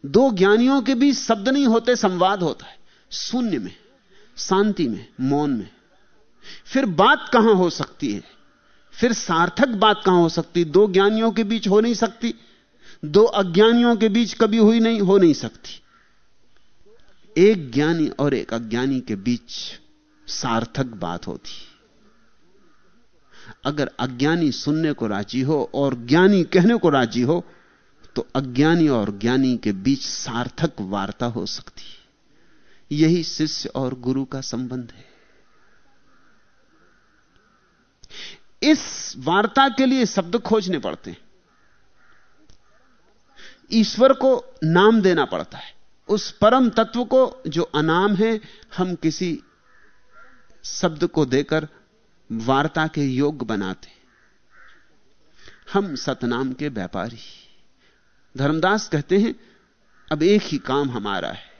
दो ज्ञानियों के बीच शब्द नहीं होते, संवाद होता है। शून्य में, शांति में, मौन में। फिर बात कहाँ हो सकती है? फिर सार्थक बात कहाँ हो सकती दो ज्ञानियों के बीच हो नहीं सकती। दो अज्ञानियों के बीच कभी हुई नहीं, हो नहीं सकती। एक ज्ञानी और एक अज्ञानी के बीच सार्थक बात होती। अगर अज्ञानी सुनने को राज़ी हो और ज्ञानी कहने को राज़ी हो तो अज्ञानी और ज्ञानी के बीच सार्थक वार्ता हो सकती है। यही शिष्य और गुरु का संबंध है। इस वार्ता के लिए शब्द खोजने पड़ते हैं। ईश्वर को नाम देना पड़ता है। उस परम तत्व को जो अनाम है, हम किसी शब्द को देकर वार्ता के योग बनाते हम सतनाम के व्यापारी। धर्मदास कहते हैं, अब एक ही काम हमारा है।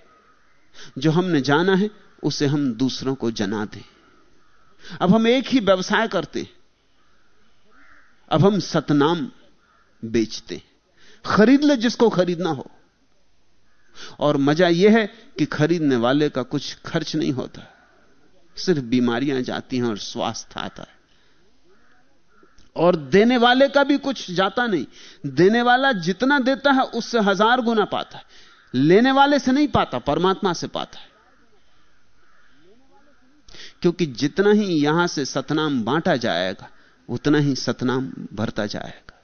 जो हमने जाना है, उसे हम दूसरों को जना दें। अब हम एक ही व्यवसाय करते अब हम सतनाम बेचते खरीद ले जिसको खरीदना हो। और मज़ा यह है कि खरीदने वाले का कुछ खर्च नहीं होता। सिर्फ़ बीमारियाँ जाती हैं और स्वास्थ्य आता है। और देने वाले का भी कुछ जाता नहीं। देने वाला जितना देता है, उससे हज़ार गुना पाता है। लेने वाले से नहीं पाता, परमात्मा से पाता है। क्योंकि जितना ही यहाँ से सतनाम बांटा जाएगा, उतना ही सतनाम भरता जाएगा।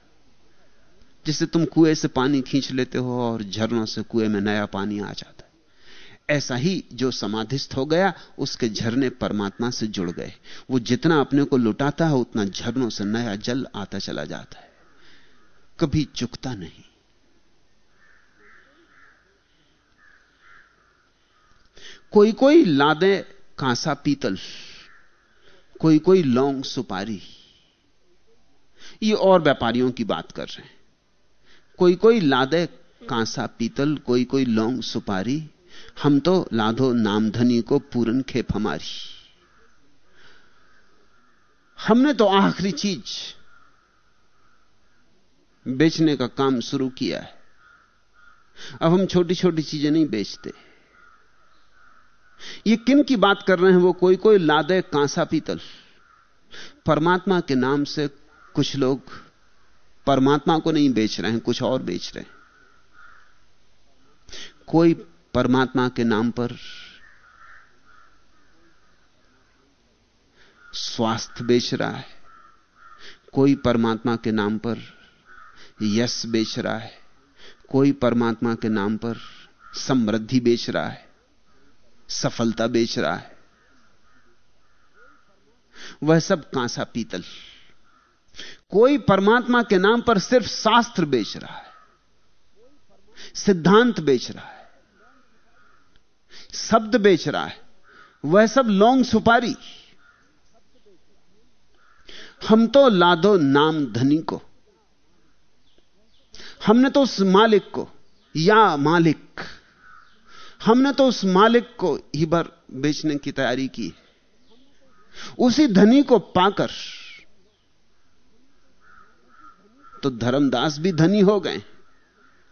जिसे तुम कुएँ से पानी खींच लेते हो और झरनों से कुएँ में नया पानी आ जाता ऐसा ही जो समाधिस्थ हो गया, उसके झरने परमात्मा से जुड़ गए। वो जितना अपने को लुटाता है, उतना झरनों से नया जल आता चला जाता है। कभी चुकता नहीं। कोई कोई लादे कांसा पीतल कोई कोई लौंग सुपारी, ये और व्यापारियों की बात कर रहे हैं। कोई कोई लादे कांसा पीतल कोई कोई लौंग सुपारी हम तो लाधो नामधनी को पूरन खेप हमारी। हमने तो आखिरी चीज़ बेचने का काम शुरू किया है। अब हम छोटी छोटी चीज़ें नहीं बेचते। ये किन की बात कर रहे हैं वो कोई कोई लादे कांसा पीतल। परमात्मा के नाम से कुछ लोग परमात्मा को नहीं बेच रहे हैं, कुछ और बेच रहे हैं। कोई परमात्मा के नाम पर स्वास्थ्य बेच रहा है। कोई परमात्मा के नाम पर यश बेच रहा है। कोई परमात्मा के नाम पर समृद्धि बेच रहा है। सफलता बेच रहा है। वह सब कांसा पीतल। कोई परमात्मा के नाम पर सिर्फ़ शास्त्र बेच रहा है। सिद्धांत बेच रहा है। शब्द बेच रहा है। वह सब लौंग सुपारी। हम तो लादो नाम धनी को। हमने तो उस मालिक को, या मालिक। हमने तो उस मालिक को ही बार बेचने की तैयारी की। उसी धनी को पाकर तो धर्मदास भी धनी हो गए।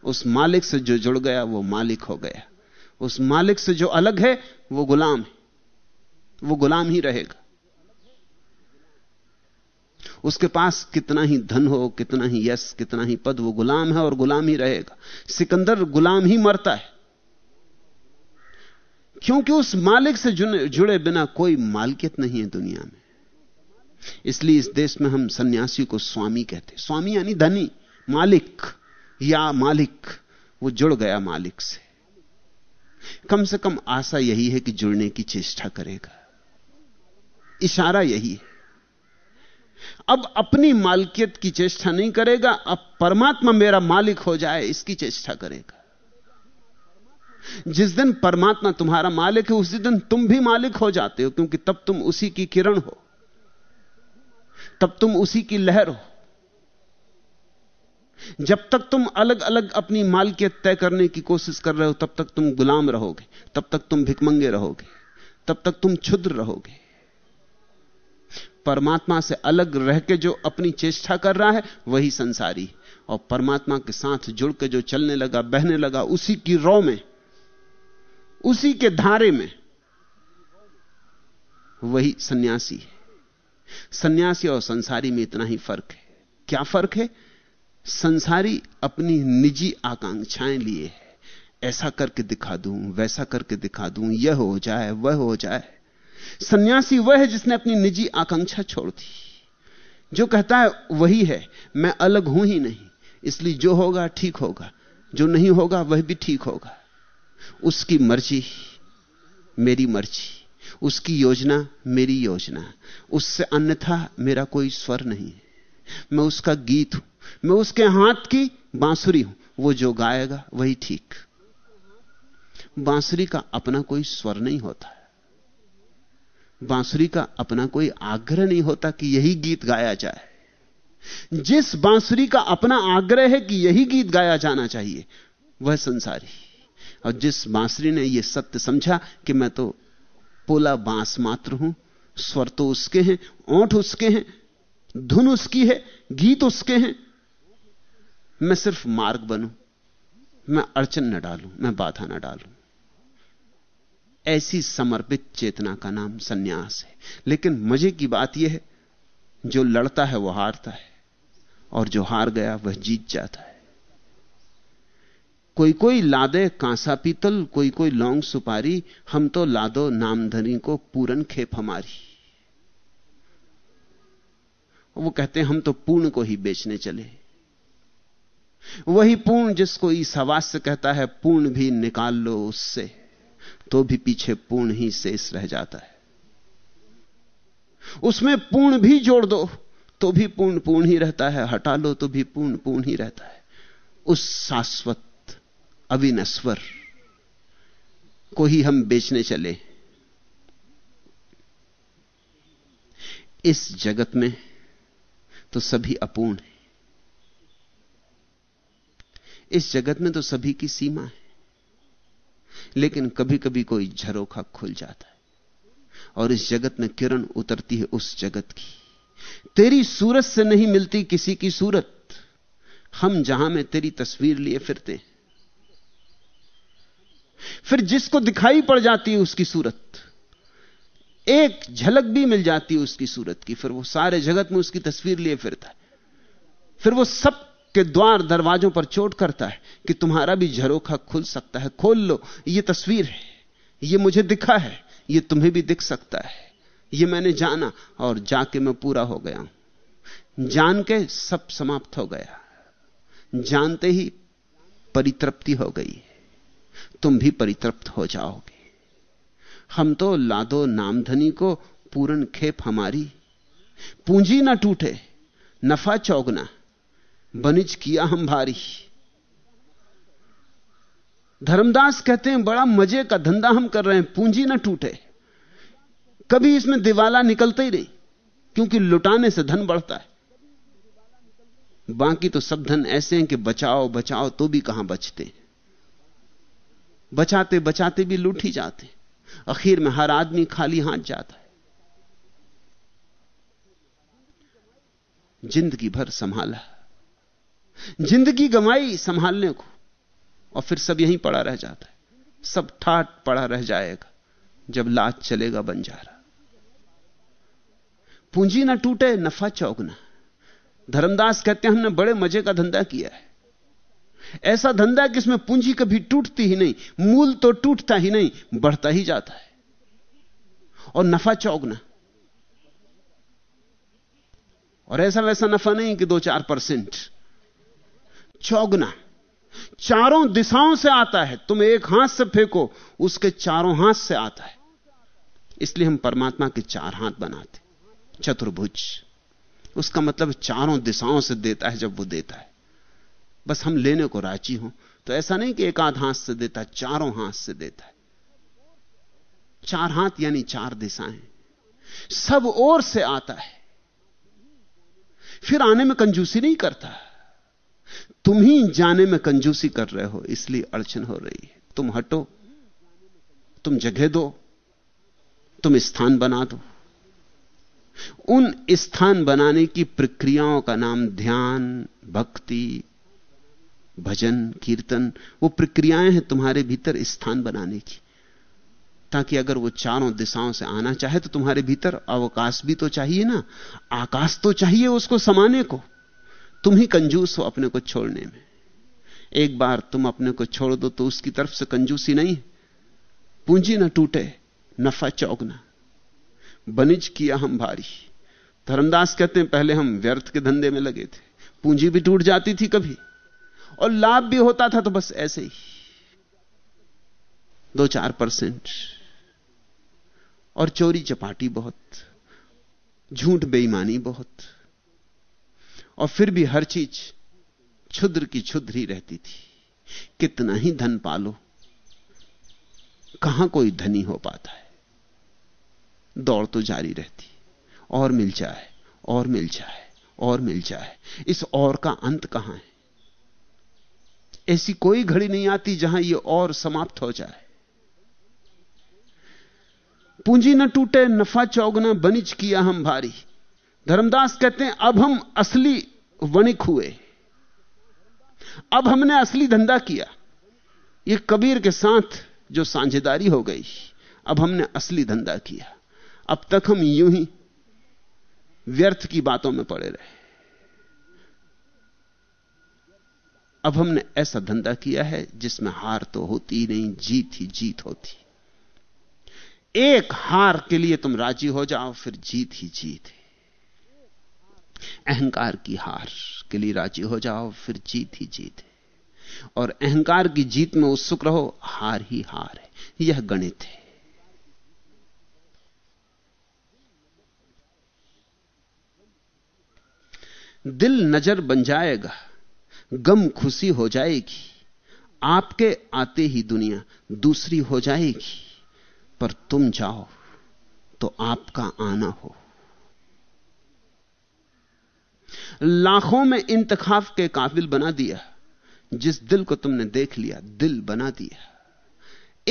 उस मालिक से जो जुड़ गया, वो मालिक हो गया। उस मालिक से जो अलग है, वो गुलाम है। वो गुलाम ही रहेगा। उसके पास कितना ही धन हो, कितना ही यश, कितना ही पद, वो गुलाम है और गुलाम ही रहेगा। सिकंदर गुलाम ही मरता है। क्योंकि उस मालिक से जुड़े बिना कोई मालकियत नहीं है दुनिया में। इसलिए इस देश में हम सन्यासी को स्वामी कहते स्वामी यानी धनी, मालिक या मालिक, वो जुड़ गया मालिक से। कम से कम आशा यही है कि जुड़ने की चेष्टा करेगा। इशारा यही है। अब अपनी मालकियत की चेष्टा नहीं करेगा, अब परमात्मा मेरा मालिक हो जाए, इसकी चेष्टा करेगा। जिस दिन परमात्मा तुम्हारा मालिक है, उसी दिन तुम भी मालिक हो जाते हो, क्योंकि तब तुम उसी की किरण हो। तब तुम उसी की लहर हो। जब तक तुम अलग अलग अपनी मालकियत तय करने की कोशिश कर रहे हो, तब तक तुम गुलाम रहोगे, तब तक तुम भिकमंगे रहोगे, तब तक तुम क्षुद्र रहोगे। परमात्मा से अलग रह के जो अपनी चेष्टा कर रहा है, वही संसारी और परमात्मा के साथ जुड़ के जो चलने लगा, बहने लगा, उसी की रो में, उसी के धारे में, वही सन्यासी है। सन्यासी और संसारी में इतना ही फ़र्क है। क्या फ़र्क है? संसारी अपनी निजी आकांक्षाएँ लिए है। ऐसा करके दिखा दूँ, वैसा करके दिखा दूँ, यह हो जाए, वह हो जाए। सन्यासी वह है जिसने अपनी निजी आकांक्षा छोड़ दी। जो कहता है, वही है, मैं अलग हूँ ही नहीं, इसलिए जो होगा ठीक होगा, जो नहीं होगा वह भी ठीक होगा। उसकी मर्ज़ी, मेरी मर्ज़ी, उसकी योजना, मेरी योजना, उससे अन्यथा मेरा कोई स्वर नहीं है। मैं उसका गीत हूँ। मैं उसके हाथ की बांसुरी हूँ। वो जो गाएगा, वही ठीक। बांसुरी का अपना कोई स्वर नहीं होता बांसुरी का अपना कोई आग्रह नहीं होता कि यही गीत गाया जाए। जिस बांसुरी का अपना आग्रह है कि यही गीत गाया जाना चाहिए, वह संसारी। और जिस बांसुरी ने यह सत्य समझा कि मैं तो पोला बाँस मात्र हूँ, स्वर तो उसके हैं, ओंठ उसके हैं, धुन उसकी है, गीत उसके हैं मैं सिर्फ़ मार्ग बनूं, मैं अड़चन न डालूं, मैं बाधा न डालूं। ऐसी समर्पित चेतना का नाम सन्यास है। लेकिन मज़े की बात यह है, जो लड़ता है वह हारता है, और जो हार गया वह जीत जाता है। कोई कोई लादे कांसा पीतल कोई कोई लौंग सुपारी, हम तो लादो नामधनी को पूरन खेप हमारी। वो कहते हैं, हम तो पूर्ण को ही बेचने चले वही पूर्ण जिसको ईसावास से कहता है, पूर्ण भी निकाल लो उससे तो भी पीछे पूर्ण ही शेष रह जाता है। उसमें पूर्ण भी जोड़ दो तो भी पूर्ण पूर्ण ही रहता है, हटा लो तो भी पूर्ण पूर्ण ही रहता है। उस शाश्वत अविनश्वर को ही हम बेचने चले। इस जगत में तो सभी अपूर्ण है। इस जगत में तो सभी की सीमा है। लेकिन कभी कभी कोई झरोखा खुल जाता है। और इस जगत में किरण उतरती है उस जगत की। तेरी सूरत से नहीं मिलती किसी की सूरत। हम जहाँ में तेरी तस्वीर लिए फिरते हैं। फिर जिसको दिखाई पड़ जाती है उसकी सूरत। एक झलक भी मिल जाती है उसकी सूरत की। फिर वो सारे जगत में उसकी तस्वीर लिए फिरता है। फिर वो सब के द्वार दरवाजों पर चोट करता है कि तुम्हारा भी झरोखा खुल सकता है। खोल लो, ये तस्वीर है, ये मुझे दिखा है, ये तुम्हें भी दिख सकता है। ये मैंने जाना और जाके मैं पूरा हो गया हूँ। जान के सब समाप्त हो गया। जानते ही परितृप्ति हो गई तुम भी परितृप्त हो जाओगे। हम तो लादो नामधनी को पूरन खेप हमारी। पूंजी ना टूटे, नफा चौगना। बनिज किया हम भारी। धर्मदास कहते हैं, बड़ा मज़े का धंधा हम कर रहे हैं, पूंजी ना टूटे। कभी इसमें दिवाला निकलते ही नहीं, क्योंकि लुटाने से धन बढ़ता है। बाकी तो सब धन ऐसे हैं कि बचाओ बचाओ तो भी कहाँ बचते बचाते बचाते भी लूट ही जाते आखिर में हर आदमी खाली हाथ जाता है। ज़िंदगी भर संभाला। ज़िंदगी गमाई संभालने को। और फिर सब यहीं पड़ा रह जाता है। सब ठाट पड़ा रह जाएगा, जब लाज चलेगा बंजारा। पूंजी ना टूटे, नफा चौगना। धर्मदास कहते हैं, हमने बड़े मज़े का धंधा किया है। ऐसा धंधा कि इसमें पूंजी कभी टूटती ही नहीं, मूल तो टूटता ही नहीं, बढ़ता ही जाता है। और नफा चौगना। और ऐसा वैसा नफा नहीं कि दो चार परसेंट चौगना। चारों दिशाओं से आता है। तुम एक हाथ से फेंको, उसके चारों हाथ से आता है। इसलिए हम परमात्मा के चार हाथ बनाते चतुर्भुज। उसका मतलब चारों दिशाओं से देता है जब वो देता है। बस हम लेने को राज़ी हों। तो ऐसा नहीं कि एक आध हाथ से देता है चारों हाथ से देता है। चार हाथ यानी चार दिशाएँ। सब ओर से आता है। फिर आने में कंजूसी नहीं करता। तुम ही जाने में कंजूसी कर रहे हो, इसलिए अड़चन हो रही है। तुम हटो, तुम जगह दो, तुम स्थान बना दो। उन स्थान बनाने की प्रक्रियाओं का नाम ध्यान, भक्ति, भजन, कीर्तन, वो प्रक्रियाएँ हैं तुम्हारे भीतर स्थान बनाने की। ताकि अगर वो चारों दिशाओं से आना चाहे तो तुम्हारे भीतर अवकाश भी तो चाहिए ना, आकाश तो चाहिए उसको समाने को। तुम ही कंजूस हो अपने को छोड़ने में। एक बार तुम अपने को छोड़ दो तो उसकी तरफ़ से कंजूसी नहीं। पूंजी ना टूटे, नफा चौगना। बनिज किया हम भारी। धर्मदास कहते हैं, पहले हम व्यर्थ के धंधे में लगे थे। पूंजी भी टूट जाती थी कभी। और लाभ भी होता था तो बस ऐसे ही। दो चार परसेंट। और चोरी चपाटी बहुत। झूठ बेईमानी बहुत। और फिर भी हर चीज़ क्षुद्र की क्षुद्र ही रहती थी। कितना ही धन पालो, कहाँ कोई धनी हो पाता है? दौड़ तो जारी रहती, और मिल जाए, और मिल जाए, और मिल जाए। इस और का अंत कहाँ है? ऐसी कोई घड़ी नहीं आती जहाँ यह और समाप्त हो जाए। पूंजी न टूटे, नफा चौगना बनिज किया हम भारी। धर्मदास कहते हैं, अब हम असली वणिक हुए। अब हमने असली धंधा किया। ये कबीर के साथ जो साझेदारी हो गई, अब हमने असली धंधा किया। अब तक हम यूँ ही व्यर्थ की बातों में पड़े रहे। अब हमने ऐसा धंधा किया है, जिसमें हार तो होती ही नहीं, जीत ही जीत होती। एक हार के लिए तुम राज़ी हो जाओ, फिर जीत ही जीत है। अहंकार की हार के लिए राज़ी हो जाओ, फिर जीत ही जीत है। और अहंकार की जीत में उत्सुक रहो, हार ही हार है। यह गणित है। दिल नज़र बन जाएगा, गम खुशी हो जाएगी, आपके आते ही दुनिया दूसरी हो जाएगी, पर तुम जाओ तो आपका आना हो। लाखों में इंतखाफ के काबिल बना दिया जिस दिल को तुमने देख लिया, दिल बना दिया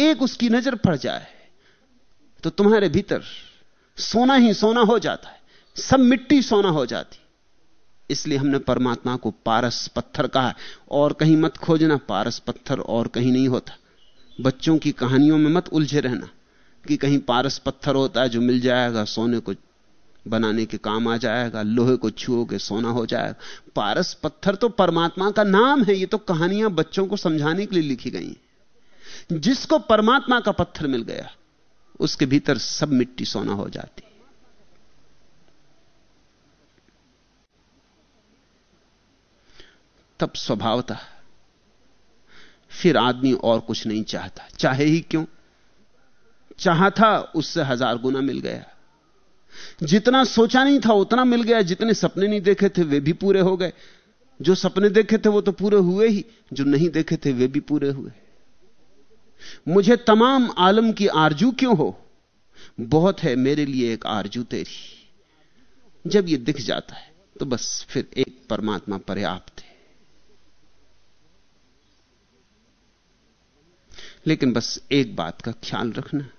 एक उसकी नज़र पड़ जाए तो तुम्हारे भीतर सोना ही सोना हो जाता है। सब मिट्टी सोना हो जाती। इसलिए हमने परमात्मा को पारस पत्थर कहा और कहीं मत खोजना, पारस पत्थर और कहीं नहीं होता। बच्चों की कहानियों में मत उलझे रहना कि कहीं पारस पत्थर होता है जो मिल जाएगा सोने को बनाने के काम आ जाएगा, लोहे को छुओगे सोना हो जाएगा। पारस पत्थर तो परमात्मा का नाम है, ये तो कहानियाँ बच्चों को समझाने के लिए लिखी गई जिसको परमात्मा का पत्थर मिल गया, उसके भीतर सब मिट्टी सोना हो जाती। तब स्वभावता फिर आदमी और कुछ नहीं चाहता। चाहे ही क्यों? चाहा था उससे हज़ार गुना मिल गया। जितना सोचा नहीं था, उतना मिल गया। जितने सपने नहीं देखे थे, वे भी पूरे हो गए। जो सपने देखे थे, वो तो पूरे हुए ही। जो नहीं देखे थे, वे भी पूरे हुए। मुझे तमाम आलम की आरज़ू क्यों हो? बहुत है मेरे लिए एक आरज़ू तेरी। जब ये दिख जाता है तो बस फिर एक परमात्मा पर्याप्त है। लेकिन बस एक बात का ख्याल रखना।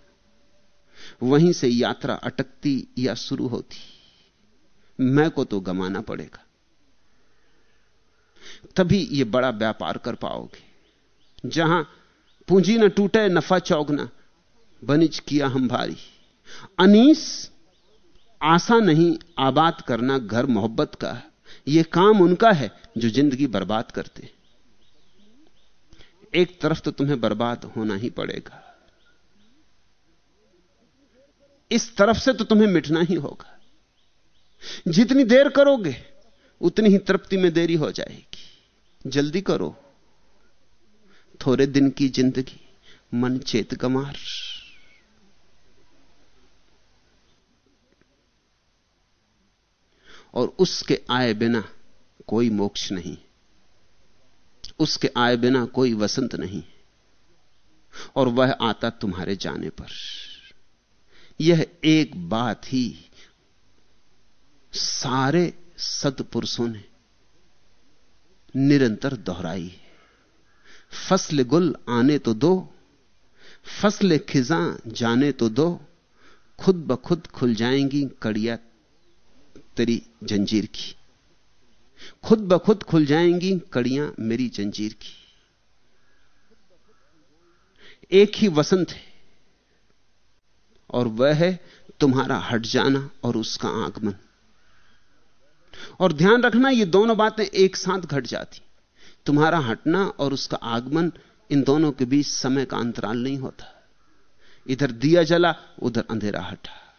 वहीं से यात्रा अटकती या शुरू होती। मैं को तो गमाना पड़ेगा। तभी यह बड़ा व्यापार कर पाओगे। जहाँ पूंजी न टूटे, नफा चौगना बनिज किया हम भारी। अनीस, आशा नहीं, आबाद करना घर मोहब्बत का यह काम उनका है जो ज़िंदगी बर्बाद करते। एक तरफ़ तो तुम्हें बर्बाद होना ही पड़ेगा। इस तरफ़ से तो तुम्हें मिटना ही होगा। जितनी देर करोगे, उतनी ही तृप्ति में देरी हो जाएगी। जल्दी करो। थोड़े दिन की ज़िंदगी, मन चेत गमार और उसके आए बिना कोई मोक्ष नहीं। उसके आए बिना कोई वसंत नहीं। और वह आता तुम्हारे जाने पर। यह एक बात ही सारे सतपुरुषों ने निरंतर दोहराई है। फ़सल गुल आने तो दो, फ़सल खिजा जाने तो दो, खुद ब खुद खुल जाएँगी कड़िया तेरी जंजीर की। खुद ब खुद खुल जाएँगी कड़ियाँ मेरी जंजीर की। एक ही वसंत है और वह है तुम्हारा हट जाना और उसका आगमन। और ध्यान रखना, ये दोनों बातें एक साथ घट जाती। तुम्हारा हटना और उसका आगमन, इन दोनों के बीच समय का अंतराल नहीं होता। इधर दिया जला, उधर अंधेरा हटा।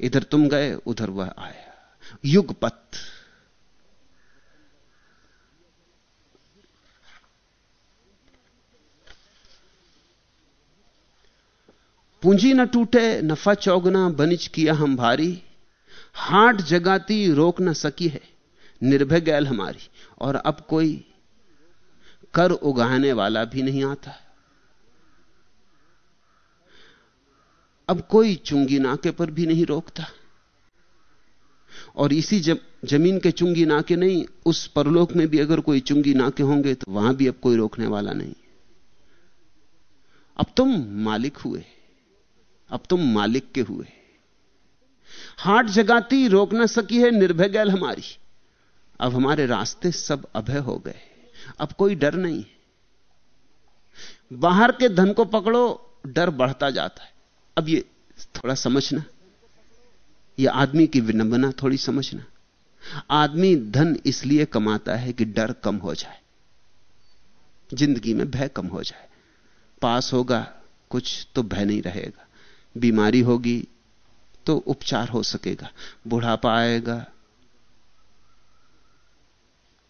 इधर तुम गए, उधर वह आया। युगपथ पूंजी न टूटे, नफा चौगना, बनिज किया हम भारी। हाट जगाती, रोक न सकी है, निर्भय गैल हमारी। और अब कोई कर उगाने वाला भी नहीं आता। अब कोई चुंगी नाके पर भी नहीं रोकता। और इसी जब ज़मीन के चुंगी नाके नहीं, उस परलोक में भी अगर कोई चुंगी नाके होंगे तो वहाँ भी अब कोई रोकने वाला नहीं। अब तुम मालिक हुए। अब तुम मालिक के हुए। हाट जगाती, रोक ना सकी है निर्भय गैल हमारी। अब हमारे रास्ते सब अभय हो गए। अब कोई डर नहीं बाहर के धन को पकड़ो, डर बढ़ता जाता है। अब ये थोड़ा समझना। ये आदमी की विनम्बना थोड़ी समझना। आदमी धन इसलिए कमाता है कि डर कम हो जाए। ज़िंदगी में भय कम हो जाए। पास होगा, कुछ तो भय नहीं रहेगा। बीमारी होगी तो उपचार हो सकेगा। बुढ़ापा आएगा,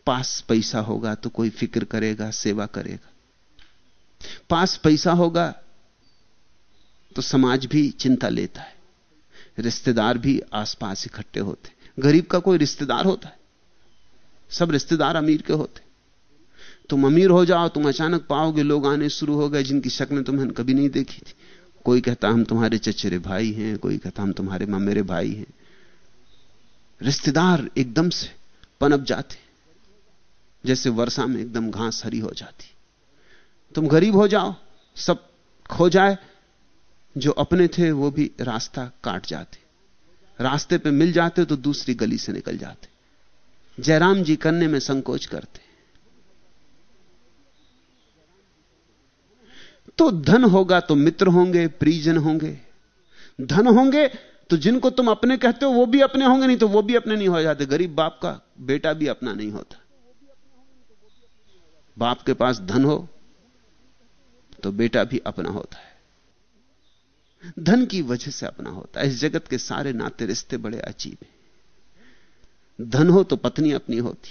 पास पैसा होगा तो कोई फ़िक्र करेगा, सेवा करेगा। पास पैसा होगा तो समाज भी चिंता लेता है, रिश्तेदार भी आसपास इकट्ठे होते गरीब का कोई रिश्तेदार होता है, सब रिश्तेदार अमीर के होते तुम अमीर हो जाओ, तुम अचानक पाओगे, लोग आने शुरू हो गए जिनकी शक्लें तुमने कभी नहीं देखी थी। कोई कहता, हम तुम्हारे चचेरे भाई हैं। कोई कहता, हम तुम्हारे मेरे भाई हैं। रिश्तेदार एकदम से पनप जाते जैसे वर्षा में एकदम घास हरी हो जाती। तुम गरीब हो जाओ, सब खो जाए। जो अपने थे, वो भी रास्ता काट जाते। रास्ते पे मिल जाते तो दूसरी गली से निकल जाते। जयराम जी करने में संकोच करते। तो धन होगा तो मित्र होंगे परिजन होंगे। धन होंगे तो जिनको तुम अपने कहते हो, वो भी अपने होंगे, नहीं तो वो भी अपने नहीं हो जाते। गरीब बाप का बेटा भी अपना नहीं होता। बाप के पास धन हो तो बेटा भी अपना होता है। धन की वजह से अपना होता है। इस जगत के सारे नाते, रिश्ते बड़े अजीब हैं। धन हो तो पत्नी अपनी होती।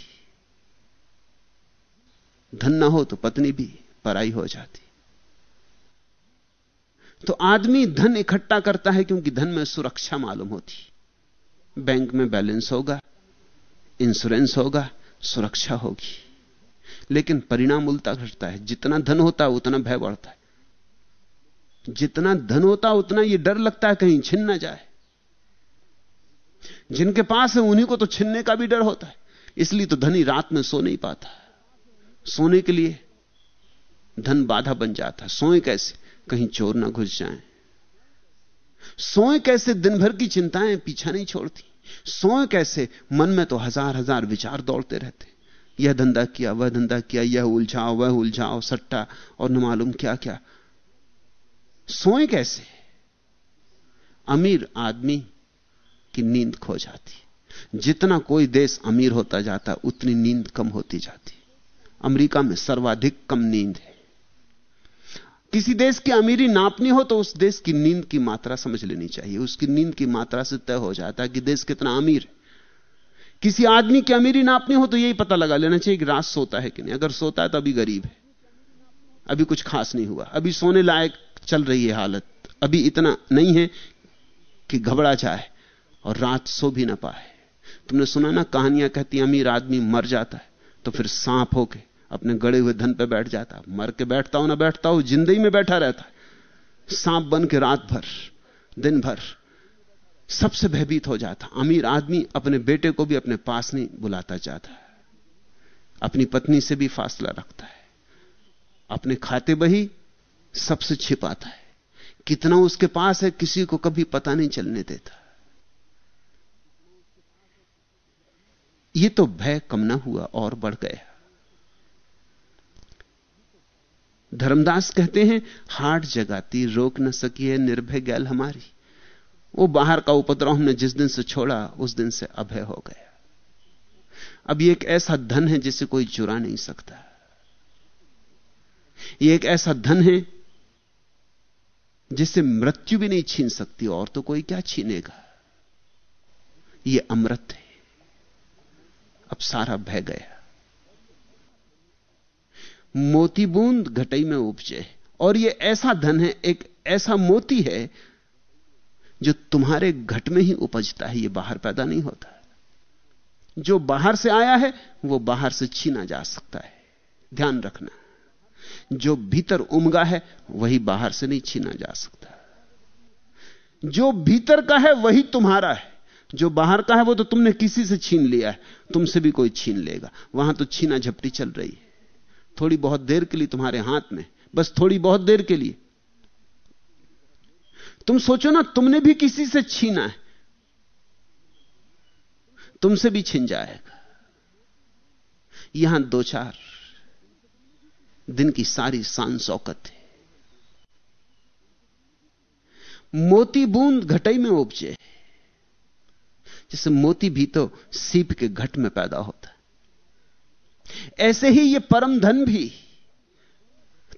धन ना हो तो पत्नी भी पराई हो जाती। तो आदमी धन इकट्ठा करता है क्योंकि धन में सुरक्षा मालूम होती। बैंक में बैलेंस होगा, इंश्योरेंस होगा, सुरक्षा होगी। लेकिन परिणाम उल्टा घटता है। जितना धन होता है उतना भय बढ़ता है। जितना धन होता, उतना यह डर लगता है कहीं छिन ना जाए। जिनके पास है, उन्हीं को तो छिनने का भी डर होता है। इसलिए तो धनी रात में सो नहीं पाता। सोने के लिए धन बाधा बन जाता है। सोए कैसे? कहीं चोर ना घुस जाए। सोए कैसे दिन भर की चिंताएँ पीछा नहीं छोड़ती। सोए कैसे मन में तो हज़ार हज़ार विचार दौड़ते रहते। यह धंधा किया, वह धंधा किया, यह उलझाओ, वह उलझाओ, सट्टा और न मालूम क्या क्या। सोए कैसे? अमीर आदमी की नींद खो जाती। जितना कोई देश अमीर होता जाता, उतनी नींद कम होती जाती। अमेरिका में सर्वाधिक कम नींद है। किसी देश की अमीरी नापनी हो तो उस देश की नींद की मात्रा समझ लेनी चाहिए। उसकी नींद की मात्रा से तय हो जाता है कि देश कितना अमीर है। किसी आदमी की अमीरी नापनी हो तो यही पता लगा लेना चाहिए कि रात सोता है कि नहीं। अगर सोता है तो अभी गरीब है। अभी कुछ खास नहीं हुआ। अभी सोने लायक चल रही है हालत। अभी इतना नहीं है कि घबरा जाए और रात सो भी ना पाए। तुमने सुना ना कहानियाँ कहती अमीर आदमी मर जाता है तो फिर सांप होके अपने गड़े हुए धन पे बैठ जाता, मर के बैठता हो, ना बैठता हो, ज़िंदगी में बैठा रहता सांप बन के रात भर, दिन भर सबसे भयभीत हो जाता, अमीर आदमी अपने बेटे को भी अपने पास नहीं बुलाता चाहता अपनी पत्नी से भी फासला रखता है। अपने खाते बही सबसे छिपाता है। कितना उसके पास है, किसी को कभी पता नहीं चलने देता। यह तो भय कम ना हुआ, और बढ़ गया। धर्मदास कहते हैं, हाट जगाती, रोक न सकी है निर्भय गैल हमारी। वो बाहर का उपद्रव हमने जिस दिन से छोड़ा, उस दिन से अभय हो गया। अब ये एक ऐसा धन है जिसे कोई चुरा नहीं सकता। ये एक ऐसा धन है जिसे मृत्यु भी नहीं छीन सकती, और तो कोई क्या छीनेगा? ये अमृत है। अब सारा बह गया। मोती बूंद घटई में उपजे। और ये ऐसा धन है, एक ऐसा मोती है, जो तुम्हारे घट में ही उपजता है, ये बाहर पैदा नहीं होता। जो बाहर से आया है, वो बाहर से छीना जा सकता है। ध्यान रखना, जो भीतर उमगा है, वही बाहर से नहीं छीना जा सकता। जो भीतर का है, वही तुम्हारा है। जो बाहर का है, वो तो तुमने किसी से छीन लिया है, तुमसे भी कोई छीन लेगा। वहाँ तो छीना झपटी चल रही है। थोड़ी बहुत देर के लिए तुम्हारे हाथ में, बस थोड़ी बहुत देर के लिए। तुम सोचो ना, तुमने भी किसी से छीना है। तुमसे भी छिन जाएगा। यहाँ दो चार दिन की सारी शान शौकत है। मोती बूंद घटई में उपजे। जैसे मोती भी तो सीप के घट में पैदा होता है। ऐसे ही ये परम धन भी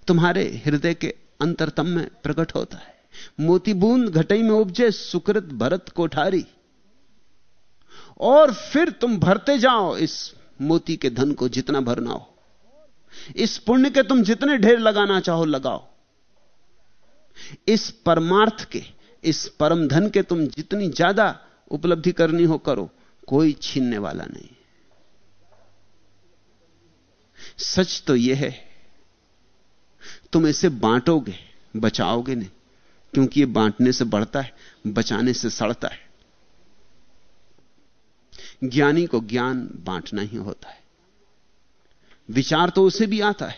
तुम्हारे हृदय के अंतरतम में प्रकट होता है। मोती बूंद घटई में उपजे, सुकृत भरत कोठारी। और फिर तुम भरते जाओ इस मोती के धन को जितना भरना हो। इस पुण्य के तुम जितने ढेर लगाना चाहो, लगाओ। इस परमार्थ के, इस परम धन के तुम जितनी ज़्यादा उपलब्धि करनी हो, करो। कोई छीनने वाला नहीं। सच तो यह है, तुम इसे बांटोगे, बचाओगे नहीं, क्योंकि यह बांटने से बढ़ता है, बचाने से सड़ता है। ज्ञानी को ज्ञान बांटना ही होता है। विचार तो उसे भी आता है,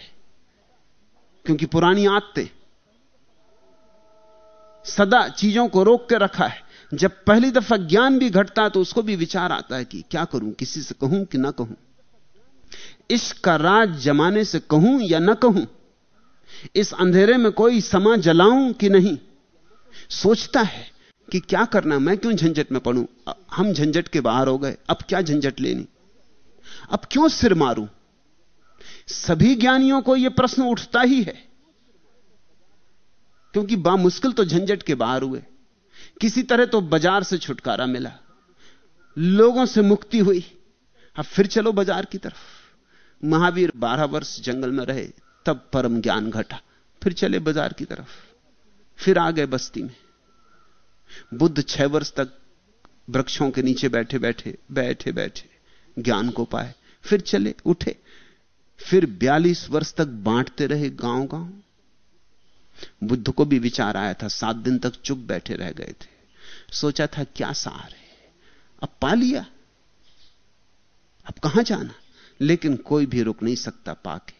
क्योंकि पुरानी आदतें सदा चीज़ों को रोक के रखा है। जब पहली दफ़ा ज्ञान भी घटता है तो उसको भी विचार आता है कि क्या करूँ, किसी से कहूँ कि ना कहूँ। इसका राज जमाने से कहूँ या ना कहूँ, इस अंधेरे में कोई समा जलाऊं कि नहीं? सोचता है कि क्या करना मैं क्यों झंझट में पड़ूं? हम झंझट के बाहर हो गए, अब क्या झंझट लेनी? अब क्यों सिर मारूं? सभी ज्ञानियों को यह प्रश्न उठता ही है। क्योंकि बामुश्किल तो झंझट के बाहर हुए। किसी तरह तो बाज़ार से छुटकारा मिला। लोगों से मुक्ति हुई। अब फिर चलो बाज़ार की तरफ़। महावीर बारह वर्ष जंगल में रहे, तब परम ज्ञान घटा। फिर चले बाज़ार की तरफ़। फिर आ गए बस्ती में। बुद्ध छह वर्ष तक वृक्षों के नीचे बैठे बैठे बैठे बैठे, ज्ञान को पाए। फिर चले, उठे। फिर बयालीस वर्ष तक बांटते रहे गाँव गाँव बुद्ध को भी विचार आया था, सात दिन तक चुप बैठे रह गए थे। सोचा था, क्या सार है? अब पा लिया। अब कहाँ जाना? लेकिन कोई भी रुक नहीं सकता पाके।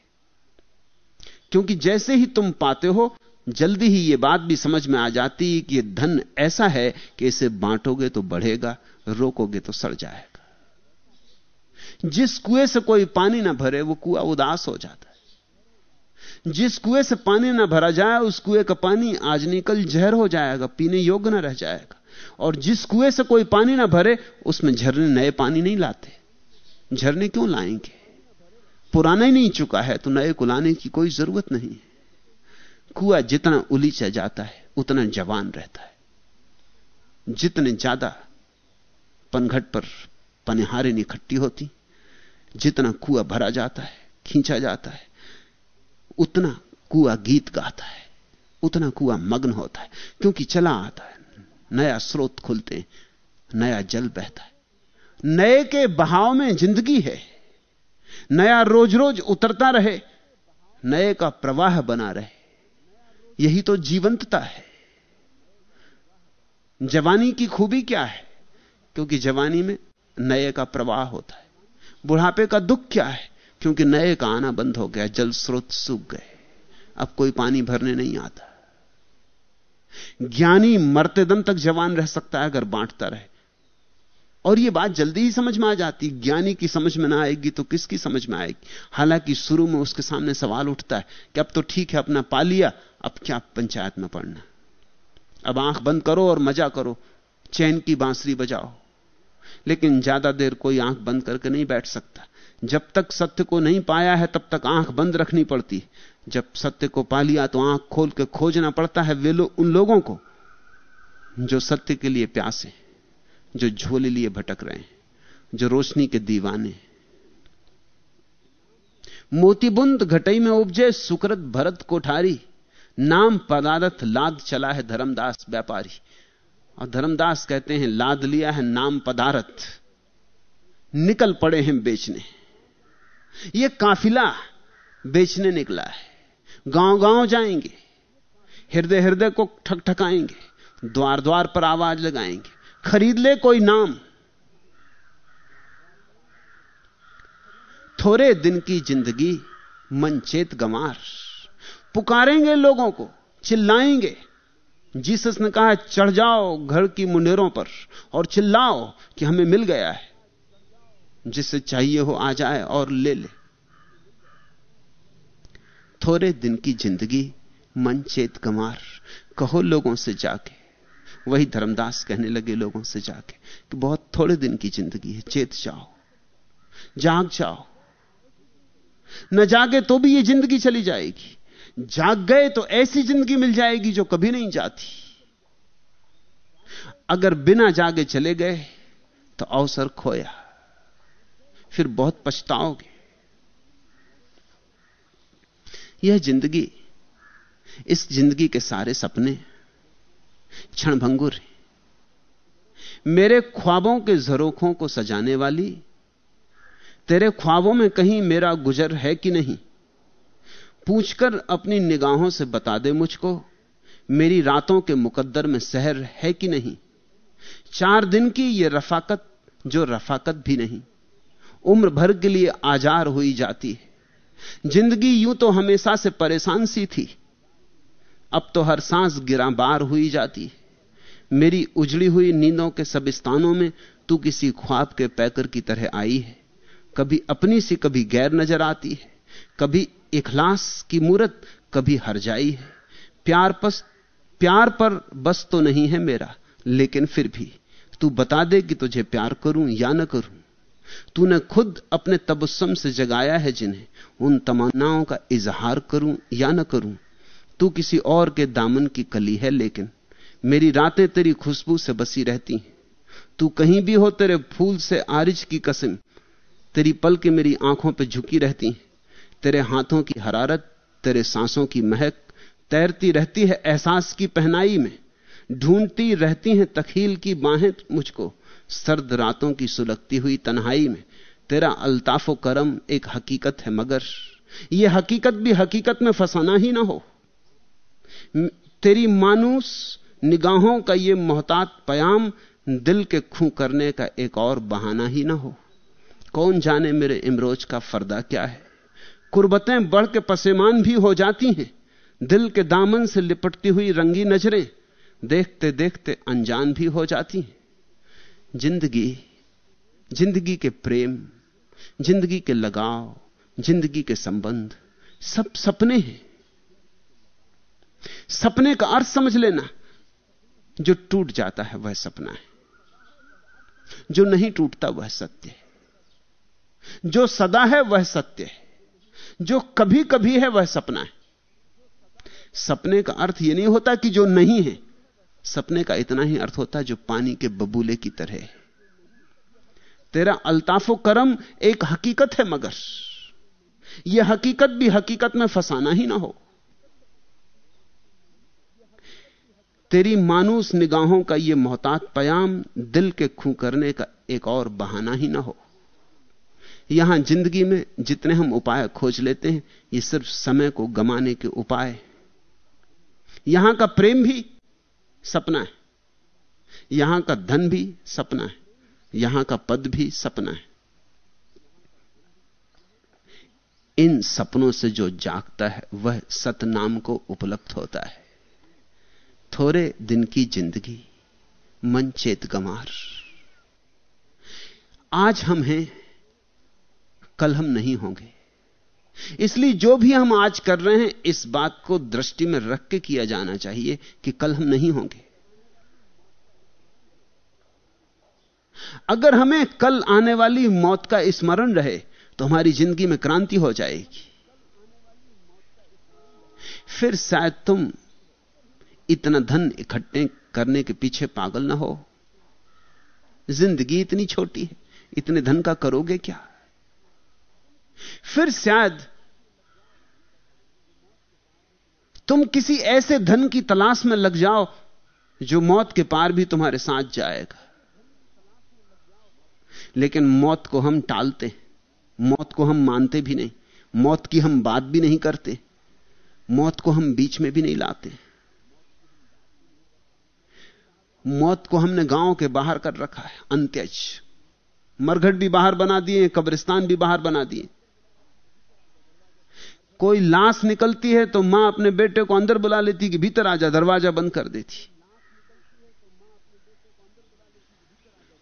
क्योंकि जैसे ही तुम पाते हो, जल्दी ही यह बात भी समझ में आ जाती है कि यह धन ऐसा है कि इसे बांटोगे तो बढ़ेगा, रोकोगे तो सड़ जाएगा। जिस कुएँ से कोई पानी ना भरे, वो कुआ उदास हो जाता है। जिस कुएँ से पानी ना भरा जाए, उस कुएँ का पानी आज निकल जहर हो जाएगा, पीने योग्य ना रह जाएगा। और जिस कुएँ से कोई पानी ना भरे, उसमें झरने नए पानी नहीं लाते। झरने क्यों लाएँगे? पुराना ही नहीं चुका है तो नए को लाने की कोई ज़रूरत नहीं है। कुआ जितना उलीचा जाता है, उतना जवान रहता है। जितने ज़्यादा पनघट पर पनिहारें इकट्ठी होती, जितना कुआ भरा जाता है, खींचा जाता है, उतना कुआ गीत गाता है, उतना कुआ मग्न होता है, क्योंकि चला आता है, नया स्रोत खुलते, नया जल बहता है। नए के बहाव में ज़िंदगी है। नया रोज रोज उतरता रहे। नए का प्रवाह बना रहे। यही तो जीवंतता है। जवानी की खूबी क्या है? क्योंकि जवानी में नए का प्रवाह होता है। बुढ़ापे का दुख क्या है? क्योंकि नए का आना बंद हो गया, जल स्रोत सूख गए। अब कोई पानी भरने नहीं आता। ज्ञानी मरते दम तक जवान रह सकता है अगर बांटता रहे। और यह बात जल्दी ही समझ में आ जाती ज्ञानी की समझ में ना आएगी तो किसकी समझ में आएगी? हालाँकि शुरू में उसके सामने सवाल उठता है कि अब तो ठीक है अपना पा लिया अब क्या पंचायत में पढ़ना? अब आँख बंद करो और मज़ा करो चैन की बांसुरी बजाओ। लेकिन ज़्यादा देर कोई आँख बंद करके नहीं बैठ सकता। जब तक सत्य को नहीं पाया है तब तक आँख बंद रखनी पड़ती। जब सत्य को पा लिया तो आँख खोल के खोजना पड़ता है वे लो, उन लोगों को जो सत्य के लिए प्यासे जो झोले लिए भटक रहे हैं, जो रोशनी के दीवाने मोतीबुंद घटई में उपजे सुकृत भरत कोठारी, नाम पदारथ लाद चला है धर्मदास व्यापारी। और धर्मदास कहते हैं, लाद लिया है नाम पदारथ, निकल पड़े हैं बेचने। यह काफिला बेचने निकला है गाँव गाँव जाएँगे हृदय हृदय को ठकठकाएँगे द्वार द्वार पर आवाज़ लगाएँगे। खरीद ले कोई नाम। थोड़े दिन की ज़िंदगी मन चेत गंवार। पुकारेंगे लोगों को, चिल्लाएँगे। जीसस ने कहा, चढ़ जाओ घर की मुंडेरों पर और चिल्लाओ कि हमें मिल गया है। जिसे चाहिए हो आ जाए और ले ले। थोड़े दिन की ज़िंदगी मन चेत कमार कहो लोगों से जाके वही धर्मदास कहने लगे लोगों से जाके कि बहुत थोड़े दिन की ज़िंदगी है, चेत जाओ, जाग जाओ। न जागे तो भी ये ज़िंदगी चली जाएगी। जाग गए तो ऐसी ज़िंदगी मिल जाएगी जो कभी नहीं जाती। अगर बिना जागे चले गए तो अवसर खोया, फिर बहुत पछताओगे। यह ज़िंदगी, इस ज़िंदगी के सारे सपने क्षणभंगुर हैं। मेरे ख्वाबों के झरोखों को सजाने वाली, तेरे ख्वाबों में कहीं मेरा गुजर है कि नहीं? पूछकर अपनी निगाहों से बता दे मुझको, मेरी रातों के मुकद्दर में सहर है कि नहीं? चार दिन की यह रफाकत, जो रफाकत भी नहीं, उम्र भर के लिए आजार हुई जाती है। ज़िंदगी यूँ तो हमेशा से परेशान सी थी। अब तो हर सांस गिरा बार हुई जाती है। मेरी उजड़ी हुई नींदों के सब स्थानों में तू किसी ख्वाब के पैकर की तरह आई है। कभी अपनी सी कभी गैर नज़र आती है। कभी इखलास की मूरत, कभी हर जाई है। प्यार पस, प्यार पर बस तो नहीं है मेरा, लेकिन फिर भी तू बता दे कि तुझे प्यार करूँ या न करूँ। तूने खुद अपने तबस्सम से जगाया है जिन्हें, उन तमन्नाओं का इजहार करूँ या न करूँ। तू किसी और के दामन की कली है, लेकिन मेरी रातें तेरी खुशबू से बसी रहती हैं। तू कहीं भी हो, तेरे फूल से आरिज की कसम, तेरी पल के मेरी आँखों पर झुकी रहती हैं। तेरे हाथों की हरारत, तेरे सांसों की महक, तैरती रहती है एहसास की पहनाई में, ढूंढती रहती हैं तखील की बाहें मुझको, सर्द रातों की सुलगती हुई तन्हाई में। तेरा अल्ताफो करम एक हकीकत है, मगर यह हकीकत भी हकीकत में फंसाना ही ना हो। तेरी मानूस निगाहों का यह मोहतात पयाम, दिल के खू करने का एक और बहाना ही ना हो। कौन जाने मेरे इमरोज का फर्दा क्या है? कुर्बतें बढ़ के पसेमान भी हो जाती हैं। दिल के दामन से लिपटती हुई रंगी नज़रें देखते देखते अनजान भी हो जाती हैं। ज़िंदगी ज़िंदगी के प्रेम, ज़िंदगी के लगाव, ज़िंदगी के संबंध सब सपने हैं। सपने का अर्थ समझ लेना। जो टूट जाता है वह सपना है। जो नहीं टूटता वह सत्य है। जो सदा है वह सत्य है। जो कभी कभी है वह सपना है। सपने का अर्थ यह नहीं होता कि जो नहीं है। सपने का इतना ही अर्थ होता है जो पानी के बबूले की तरह है। तेरा अल्ताफो करम एक हकीकत है मगर। यह हकीकत भी हकीकत में फंसाना ही ना हो। तेरी मानूस निगाहों का यह मोहतात पयाम, दिल के खू करने का एक और बहाना ही ना हो। यहाँ ज़िंदगी में जितने हम उपाय खोज लेते हैं, ये सिर्फ़ समय को गमाने के उपाय यहाँ का प्रेम भी सपना है। यहाँ का धन भी सपना है। यहाँ का पद भी सपना है। इन सपनों से जो जागता है, वह सतनाम को उपलब्ध होता है। थोड़े दिन की ज़िंदगी, मन चेत गमार आज हम हैं, कल हम नहीं होंगे। इसलिए जो भी हम आज कर रहे हैं, इस बात को दृष्टि में रख के किया जाना चाहिए कि कल हम नहीं होंगे। अगर हमें कल आने वाली मौत का स्मरण रहे तो हमारी ज़िंदगी में क्रांति हो जाएगी। फिर शायद तुम इतना धन इकट्ठे करने के पीछे पागल ना हो। ज़िंदगी इतनी छोटी है, इतने धन का करोगे क्या? फिर शायद तुम किसी ऐसे धन की तलाश में लग जाओ, जो मौत के पार भी तुम्हारे साथ जाएगा। लेकिन मौत को हम टालते, मौत को हम मानते भी नहीं, मौत की हम बात भी नहीं करते, मौत को हम बीच में भी नहीं लाते। मौत को हमने गाँव के बाहर कर रखा है अंत्यज मरघट भी बाहर बना दिए कब्रिस्तान भी बाहर बना दिए कोई लाश निकलती है तो माँ अपने बेटे को अंदर बुला लेती कि भीतर आ जा, दरवाज़ा बंद कर देती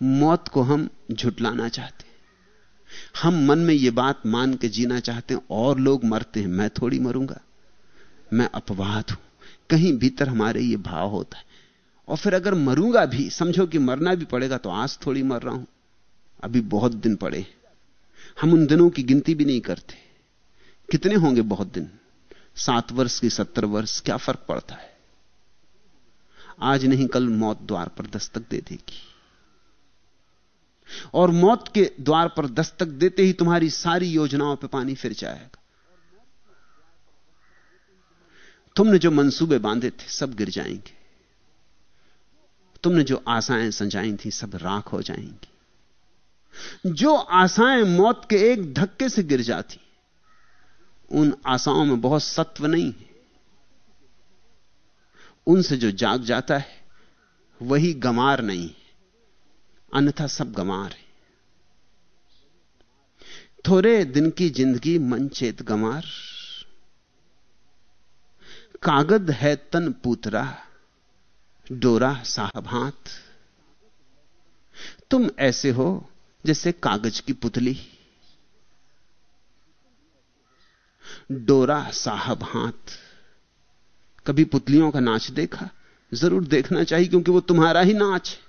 मौत को हम झुटलाना चाहते हम मन में यह बात मान के जीना चाहते हैं, और लोग मरते हैं, मैं थोड़ी मरूँगा। मैं अपवाद हूँ। कहीं भीतर हमारे ये भाव होता है। और फिर अगर मरूँगा भी, समझो कि मरना भी पड़ेगा तो आज थोड़ी मर रहा हूँ। अभी बहुत दिन पड़े। हम उन दिनों की गिनती भी नहीं करते। कितने होंगे बहुत दिन? सात वर्ष की सत्तर वर्ष, क्या फ़र्क पड़ता है? आज नहीं, कल मौत द्वार पर दस्तक दे देगी। और मौत के द्वार पर दस्तक देते ही तुम्हारी सारी योजनाओं पर पानी फिर जाएगा। तुमने जो मंसूबे बांधे थे, सब गिर जाएँगे। तुमने जो आशाएँ संजाई थी, सब राख हो जाएँगी। जो आशाएँ मौत के एक धक्के से गिर जाती, उन आशाओं में बहुत सत्व नहीं है। उनसे जो जाग जाता है, वही गमार नहीं है। अन्यथा सब गमार है। थोड़े दिन की ज़िंदगी मन चेत गमार कागद है तन पूतरा। डोरा साहब हाथ। तुम ऐसे हो जैसे कागज़ की पुतली। डोरा साहब हाथ। कभी पुतलियों का नाच देखा? ज़रूर देखना चाहिए क्योंकि वो तुम्हारा ही नाच है।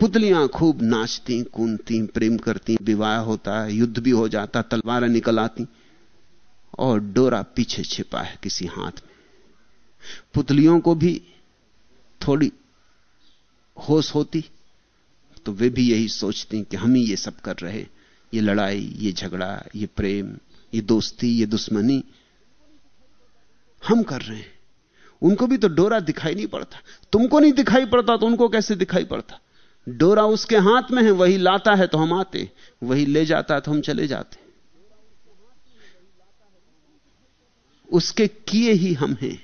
पुतलियाँ खूब नाचती, कूदती, प्रेम करती, विवाह होता है युद्ध भी हो जाता, तलवारें निकल आती और डोरा पीछे छिपा है किसी हाथ में। पुतलियों को भी थोड़ी होश होती तो वे भी यही सोचती कि हम ही ये सब कर रहे ये लड़ाई, ये झगड़ा, ये प्रेम, ये दोस्ती, ये दुश्मनी, हम कर रहे हैं। उनको भी तो डोरा दिखाई नहीं पड़ता। तुमको नहीं दिखाई पड़ता तो उनको कैसे दिखाई पड़ता? डोरा उसके हाथ में है, वही लाता है तो हम आते वही ले जाता है तो हम चले जाते उसके किए ही हम हैं।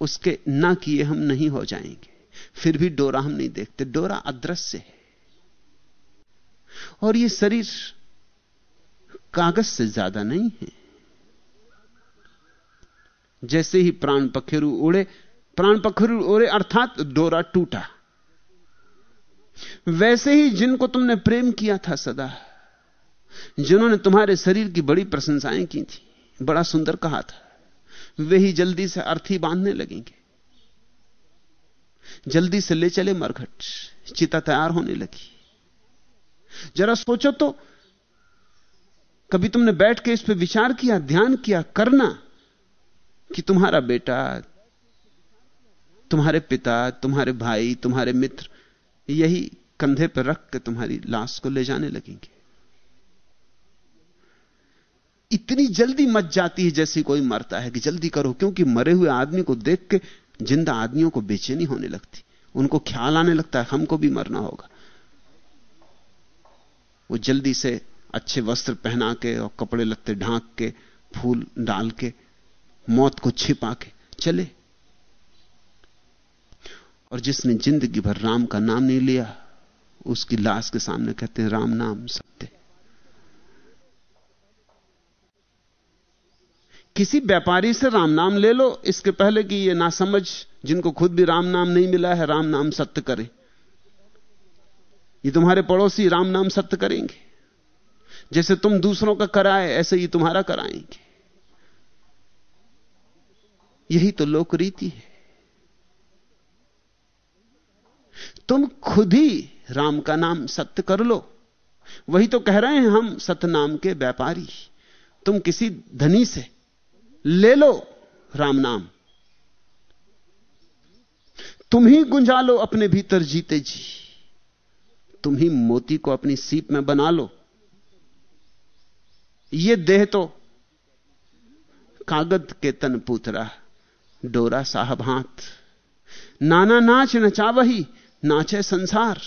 उसके ना किए हम नहीं हो जाएँगे। फिर भी डोरा हम नहीं देखते। डोरा अदृश्य है। और ये शरीर कागज़ से ज़्यादा नहीं है। जैसे ही प्राण पखेरु उड़े, प्राण पखेरु उड़े, अर्थात डोरा टूटा। वैसे ही जिनको तुमने प्रेम किया था सदा, जिन्होंने तुम्हारे शरीर की बड़ी प्रशंसाएँ की थी, बड़ा सुंदर कहा था। वे ही जल्दी से अर्थी बांधने लगेंगे। जल्दी से ले चले मरघट, चिता तैयार होने लगी। जरा सोचो तो कभी तुमने बैठ के इस पर विचार किया, ध्यान किया, करना कि तुम्हारा बेटा, तुम्हारे पिता, तुम्हारे भाई, तुम्हारे मित्र, यही कंधे पर रख के तुम्हारी लाश को ले जाने लगेंगे। इतनी जल्दी मच जाती है जैसे कोई मरता है कि जल्दी करो, क्योंकि मरे हुए आदमी को देख के ज़िंदा आदमियों को बेचैनी होने लगती। उनको ख्याल आने लगता है, हमको भी मरना होगा। वो जल्दी से अच्छे वस्त्र पहना के और कपड़े लत्ते ढांक के, फूल डाल के, मौत को छिपा के चले। और जिसने ज़िंदगी भर राम का नाम नहीं लिया, उसकी लाश के सामने कहते हैं, राम नाम सत्य। किसी व्यापारी से राम नाम ले लो, इसके पहले कि ये ना समझ जिनको खुद भी राम नाम नहीं मिला है राम नाम सत्य करें। ये तुम्हारे पड़ोसी राम नाम सत्य करेंगे। जैसे तुम दूसरों का कराए, ऐसे ही तुम्हारा कराएँगे। यही तो लोक रीति है। तुम खुद ही राम का नाम सत्य कर लो। वही तो कह रहे हैं हम सत्य नाम के व्यापारी। तुम किसी धनी से ले लो राम नाम। तुम ही गुंजा लो अपने भीतर जीते जी। तुम ही मोती को अपनी सीप में बना लो। ये देह तो कागद के तन पूतरा, डोरा साहब हाथ। नाना नाच नचा वही नाचे संसार।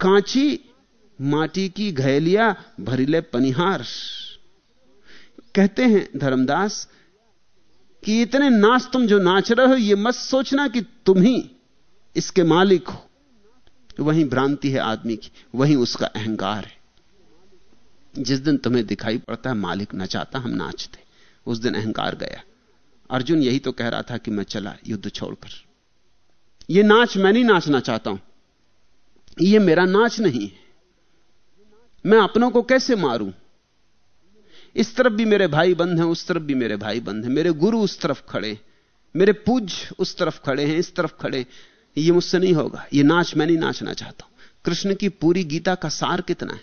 कांची माटी की घैलिया, भरीले पनिहार। कहते हैं धर्मदास, कि इतने नाच तुम जो नाच रहे हो, ये मत सोचना कि तुम ही इसके मालिक हो। वही भ्रांति है आदमी की, वही उसका अहंकार है। जिस दिन तुम्हें दिखाई पड़ता है, मालिक नचाता, हम नाचते। उस दिन अहंकार गया। अर्जुन यही तो कह रहा था कि मैं चला युद्ध छोड़कर। ये नाच मैं नहीं नाचना चाहता हूँ। यह मेरा नाच नहीं है। मैं अपनों को कैसे मारूं? इस तरफ़ भी मेरे भाई बंद हैं, उस तरफ़ भी मेरे भाई बंद हैं। मेरे गुरु उस तरफ़ खड़े मेरे पूज उस तरफ़ खड़े हैं, इस तरफ़ खड़े ये मुझसे नहीं होगा। ये नाच, मैं नहीं नाचना चाहता हूँ। कृष्ण की पूरी गीता का सार कितना है?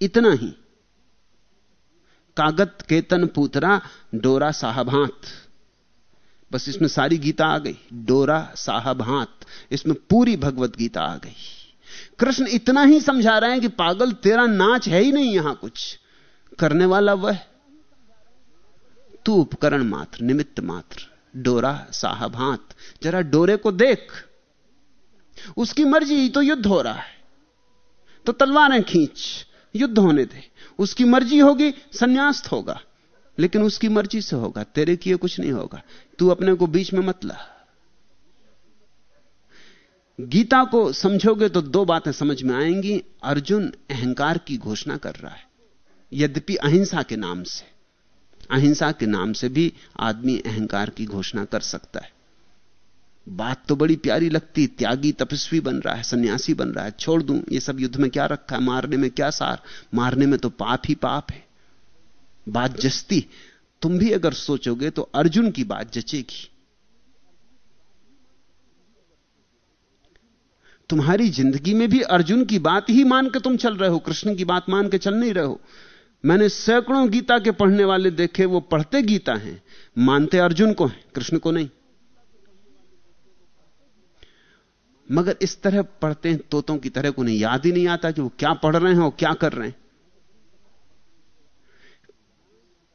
इतना ही। कागत केतन पूतरा, डोरा साहब हाथ। बस इसमें सारी गीता आ गई। डोरा साहब हाथ। इसमें पूरी भगवत गीता आ गई। कृष्ण इतना ही समझा रहे हैं कि पागल, तेरा नाच है ही नहीं यहाँ कुछ। करने वाला वह? तू उपकरण मात्र, निमित्त मात्र, डोरा साहब हाथ, जरा डोरे को देख। उसकी मर्ज़ी ही तो युद्ध हो रहा है। तो तलवारें खींच, युद्ध होने दे। उसकी मर्ज़ी होगी, संन्यास्त होगा। लेकिन उसकी मर्ज़ी से होगा, तेरे किए कुछ नहीं होगा। तू अपने को बीच में मत ला। गीता को समझोगे तो दो बातें समझ में आएँगी। अर्जुन अहंकार की घोषणा कर रहा है। यद्यपि अहिंसा के नाम से, अहिंसा के नाम से भी आदमी अहंकार की घोषणा कर सकता है। बात तो बड़ी प्यारी लगती, त्यागी तपस्वी बन रहा है, सन्यासी बन रहा है, छोड़ दूँ, ये सब युद्ध में क्या रखा है, मारने में क्या सार, मारने में तो पाप ही पाप है। बात जचती तुम भी अगर सोचोगे तो अर्जुन की बात जचेगी। तुम्हारी ज़िंदगी में भी अर्जुन की बात ही मान के तुम चल रहे हो, कृष्ण की बात मान के चल नहीं रहे हो। मैंने सैकड़ों गीता के पढ़ने वाले देखे, वो पढ़ते गीता हैं। मानते अर्जुन को हैं, कृष्ण को नहीं। मगर इस तरह पढ़ते हैं, तोतों की तरह को नहीं। याद ही नहीं आता कि वो क्या पढ़ रहे हैं और क्या कर रहे हैं।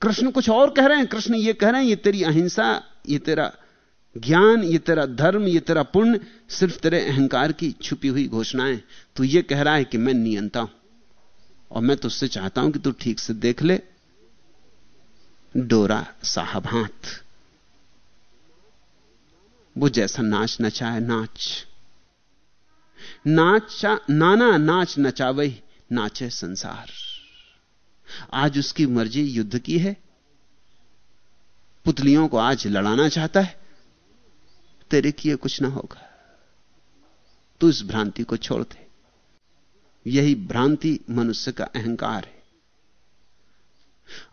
कृष्ण कुछ और कह रहे हैं। कृष्ण ये कह रहे हैं, ये तेरी अहिंसा, ये तेरा ज्ञान, ये तेरा धर्म, ये तेरा पुण्य, सिर्फ़ तेरे अहंकार की छुपी हुई घोषणाएँ। तो ये कह रहा है कि मैं नियंता हूँ। और मैं तुझसे चाहता हूँ कि तू ठीक से देख ले। डोरा साहब हाथ। वो जैसा नाच नचाए, नाच। नाचा, नाना नाच नचावई नाचे संसार। आज उसकी मर्ज़ी युद्ध की है। पुतलियों को आज लड़ाना चाहता है। तेरे किए कुछ ना होगा। तू इस भ्रांति को छोड़ दे। यही भ्रांति मनुष्य का अहंकार है।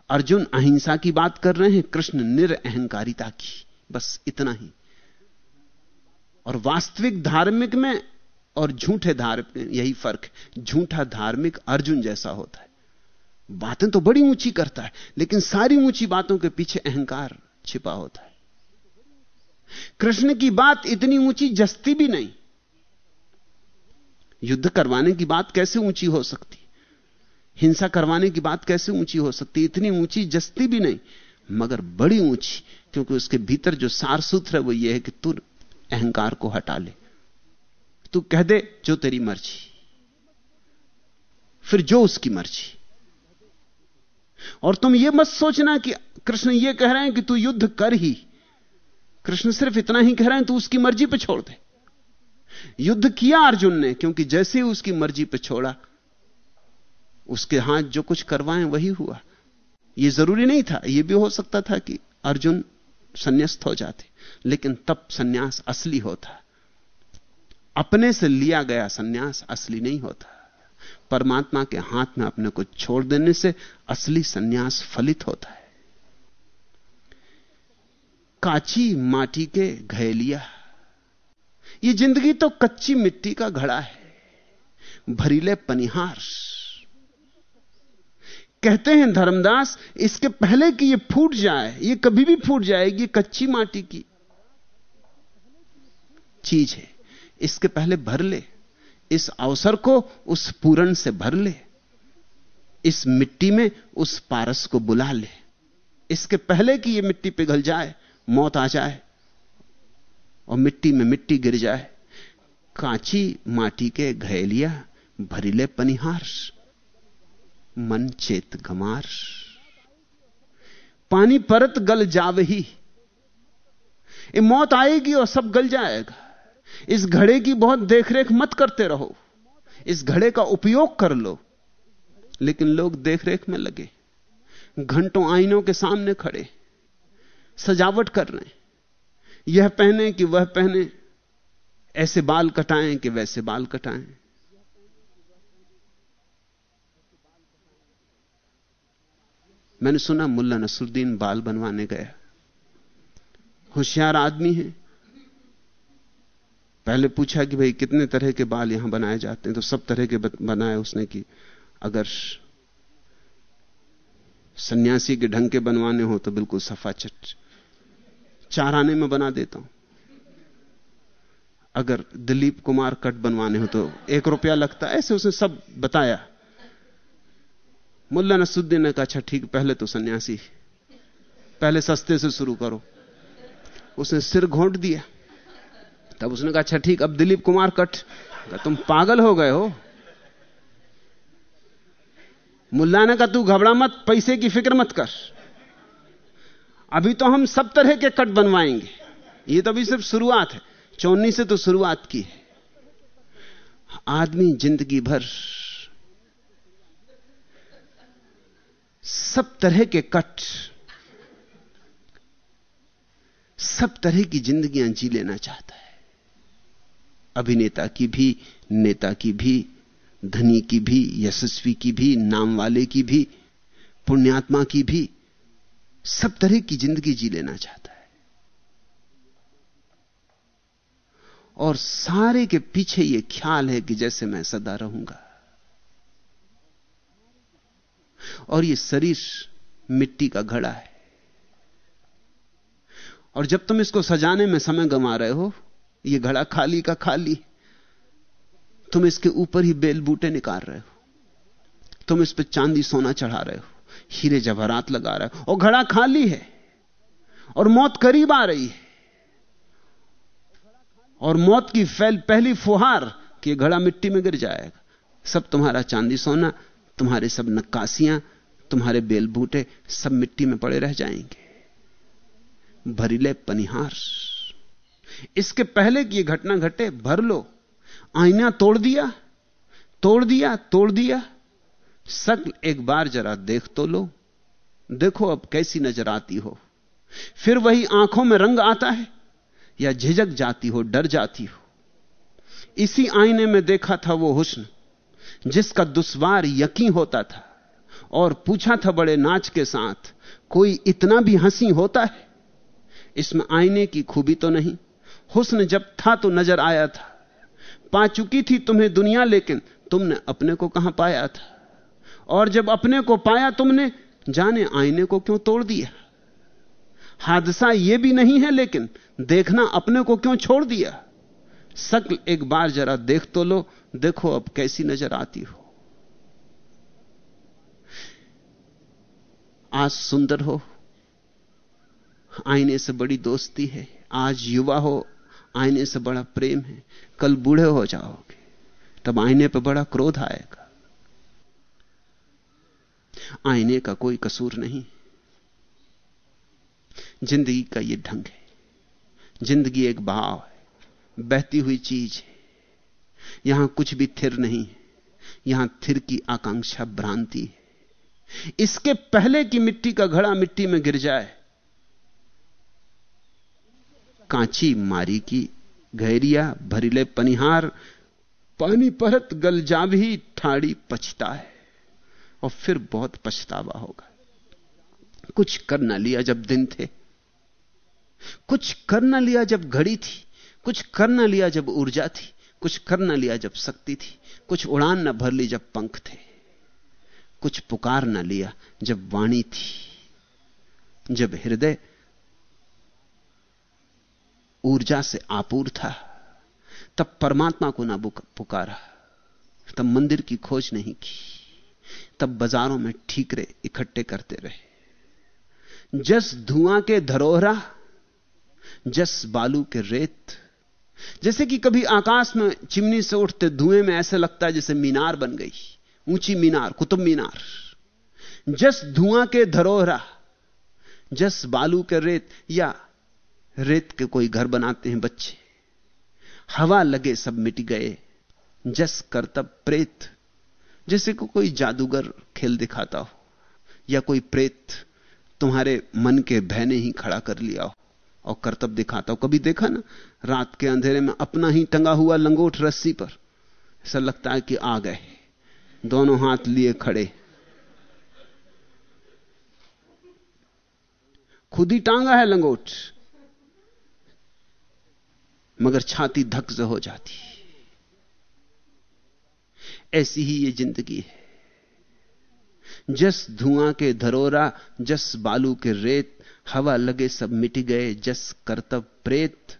अर्जुन अहिंसा की बात कर रहे हैं, कृष्ण निरअहकारिता की, बस इतना ही। और वास्तविक धार्मिक में और झूठे धार्मिक में यही फ़र्क, झूठा धार्मिक अर्जुन जैसा होता है। बातें तो बड़ी ऊँची करता है, लेकिन सारी ऊँची बातों के पीछे अहंकार छिपा होता है। कृष्ण की बात इतनी ऊँची जस्ती भी नहीं युद्ध करवाने की बात कैसे ऊँची हो सकती? हिंसा करवाने की बात कैसे ऊँची हो सकती? इतनी ऊँची जस्ती भी नहीं, मगर बड़ी ऊँची, क्योंकि उसके भीतर जो सार सूत्र है वो ये है कि तू अहंकार को हटा ले। तू कह दे जो तेरी मर्ज़ी, फिर जो उसकी मर्ज़ी। और तुम ये मत सोचना कि कृष्ण ये कह रहे हैं कि तू युद्ध कर ही। कृष्ण सिर्फ़ इतना ही कह रहे हैं, तू उसकी मर्ज़ी पर छोड़ दे। युद्ध किया अर्जुन ने, क्योंकि जैसे ही उसकी मर्ज़ी पे छोड़ा, उसके हाथ जो कुछ करवाएँ वही हुआ। यह ज़रूरी नहीं था यह भी हो सकता था कि अर्जुन संन्यास्त हो जाते, लेकिन तब सन्यास असली होता। अपने से लिया गया सन्यास असली नहीं होता। परमात्मा के हाथ में अपने को छोड़ देने से असली सन्यास फलित होता है। काची माटी के घैलिया ये ज़िंदगी तो कच्ची मिट्टी का घड़ा है, भरीले पनिहार। कहते हैं धर्मदास, इसके पहले कि ये फूट जाए, ये कभी भी फूट जाएगी कच्ची माटी की चीज़ है। इसके पहले भर ले, इस अवसर को उस पूरण से भर ले, इस मिट्टी में उस पारस को बुला ले। इसके पहले कि यह मिट्टी पिघल जाए, मौत आ जाए और मिट्टी में मिट्टी गिर जाए। कांची माटी के घैलिया भरीले पनिहार, मन चेत गमार। पानी परत गल जावे ही ये मौत आएगी और सब गल जाएगा। इस घड़े की बहुत देखरेख मत करते रहो। इस घड़े का उपयोग कर लो। लेकिन लोग देखरेख में लगे। घंटों आईनों के सामने खड़े। सजावट कर रहे हैं। यह पहने कि वह पहने। ऐसे बाल कटाएँ कि वैसे बाल कटाएँ। मैंने सुना मुल्ला नसरुद्दीन बाल बनवाने गया। होशियार आदमी है। पहले पूछा कि भाई कितने तरह के बाल यहाँ बनाए जाते हैं तो सब तरह के बनाए उसने कि अगर सन्यासी के ढंग के बनवाने हो तो बिल्कुल सफ़ा चट चार आने में बना देता हूँ। अगर दिलीप कुमार कट बनवाने हो तो एक रुपया लगता ऐसे उसने सब बताया। मुल्ला नसुद्दीन ने कहा अच्छा ठीक, पहले तो सन्यासी पहले सस्ते से शुरू करो। उसने सिर घोंट दिया। तब उसने कहा अच्छा ठीक, अब दिलीप कुमार कट। तुम पागल हो गए हो। मुल्ला ने कहा, तू घबरा मत, पैसे की फ़िक्र मत कर। अभी तो हम सब तरह के कट बनवाएँगे। ये तो अभी सिर्फ़ शुरुआत है। चौनी से तो शुरुआत की है। आदमी ज़िंदगी भर सब तरह के कट, सब तरह की जिंदगियाँ जी लेना चाहता है। अभिनेता की भी, नेता की भी, धनी की भी, यशस्वी की भी नाम वाले की भी, पुण्यात्मा की भी सब तरह की ज़िंदगी जी लेना चाहता है। और सारे के पीछे यह ख्याल है कि जैसे मैं सदा रहूँगा। और यह शरीर मिट्टी का घड़ा है। और जब तुम इसको सजाने में समय गंवा रहे हो यह घड़ा खाली का खाली, तुम इसके ऊपर ही बेल बूटे निकाल रहे हो। तुम इस पर चांदी सोना चढ़ा रहे हो। हीरे जवाहरात लगा रहा है और घड़ा खाली है और मौत करीब आ रही है। और मौत की फैल, पहली फुहार कि घड़ा मिट्टी में गिर जाएगा। सब तुम्हारा चांदी सोना, तुम्हारे सब नक्कासियाँ तुम्हारे बेल बूटे, सब मिट्टी में पड़े रह जाएँगे। भरीले पनिहार। इसके पहले कि यह घटना घटे, भर लो। आईना तोड़ दिया तोड़ दिया तोड़ दिया। शक्ल एक बार जरा देख तो लो। देखो अब कैसी नज़र आती हो। फिर वही आँखों में रंग आता है, या झिझक जाती हो, डर जाती हो। इसी आईने में देखा था वो हुस्न, जिसका दुश्वार यकीन होता था, और पूछा था बड़े नाच के साथ, कोई इतना भी हँसी होता है? इसमें आईने की खूबी तो नहीं। हुस्न जब था तो नज़र आया था। पा चुकी थी तुम्हें दुनिया, लेकिन तुमने अपने को कहाँ पाया था? और जब अपने को पाया तुमने, जाने आईने को क्यों तोड़ दिया? हादसा यह भी नहीं है, लेकिन देखना अपने को क्यों छोड़ दिया? शक्ल एक बार जरा देख तो लो, देखो अब कैसी नज़र आती हो। आज सुंदर हो, आईने से बड़ी दोस्ती है। आज युवा हो, आईने से बड़ा प्रेम है। कल बूढ़े हो जाओगे, तब आईने पर बड़ा क्रोध आएगा। आईने का कोई कसूर नहीं। ज़िंदगी का यह ढंग है। ज़िंदगी एक भाव है। बहती हुई चीज़ है। यहाँ कुछ भी थिर नहीं है। यहाँ थिर की आकांक्षा भ्रांति है। इसके पहले की मिट्टी का घड़ा मिट्टी में गिर जाए। कांची मारी की गहरिया भरीले पनिहार, पानी परत गल जा भी ठाड़ी पछता है और फिर बहुत पछतावा होगा। कुछ कर ना लिया जब दिन थे। कुछ कर ना लिया जब घड़ी थी। कुछ कर ना लिया जब ऊर्जा थी। कुछ कर ना लिया जब शक्ति थी। कुछ उड़ान ना भर ली जब पंख थे। कुछ पुकार ना लिया जब वाणी थी। जब हृदय ऊर्जा से आपूर था, तब परमात्मा को ना पुकारा। तब मंदिर की खोज नहीं की। तब बाजारों में ठीकरे इकट्ठे करते रहे। जस धुआँ के धरोहरा, जस बालू के रेत। जैसे कि कभी आकाश में चिमनी से उठते धुएँ में ऐसे लगता है जैसे मीनार बन गई, ऊँची मीनार, कुतुब मीनार। जस धुआँ के धरोहरा, जस बालू के रेत या रेत के कोई घर बनाते हैं बच्चे। हवा लगे सब मिट गए, जस करतब प्रेत। जैसे को कोई जादूगर खेल दिखाता हो, या कोई प्रेत तुम्हारे मन के भय ने ही खड़ा कर लिया हो और कर्तव्य दिखाता हो। कभी देखा ना, रात के अंधेरे में अपना ही टंगा हुआ लंगोट रस्सी पर, ऐसा लगता है कि आ गए, दोनों हाथ लिए खड़े। खुद ही टांगा है लंगोट, मगर छाती धक हो जाती। ऐसी ही ये ज़िंदगी है। जस धुआँ के धरोरा, जस बालू के रेत, हवा लगे सब मिट गए, जस करतब प्रेत,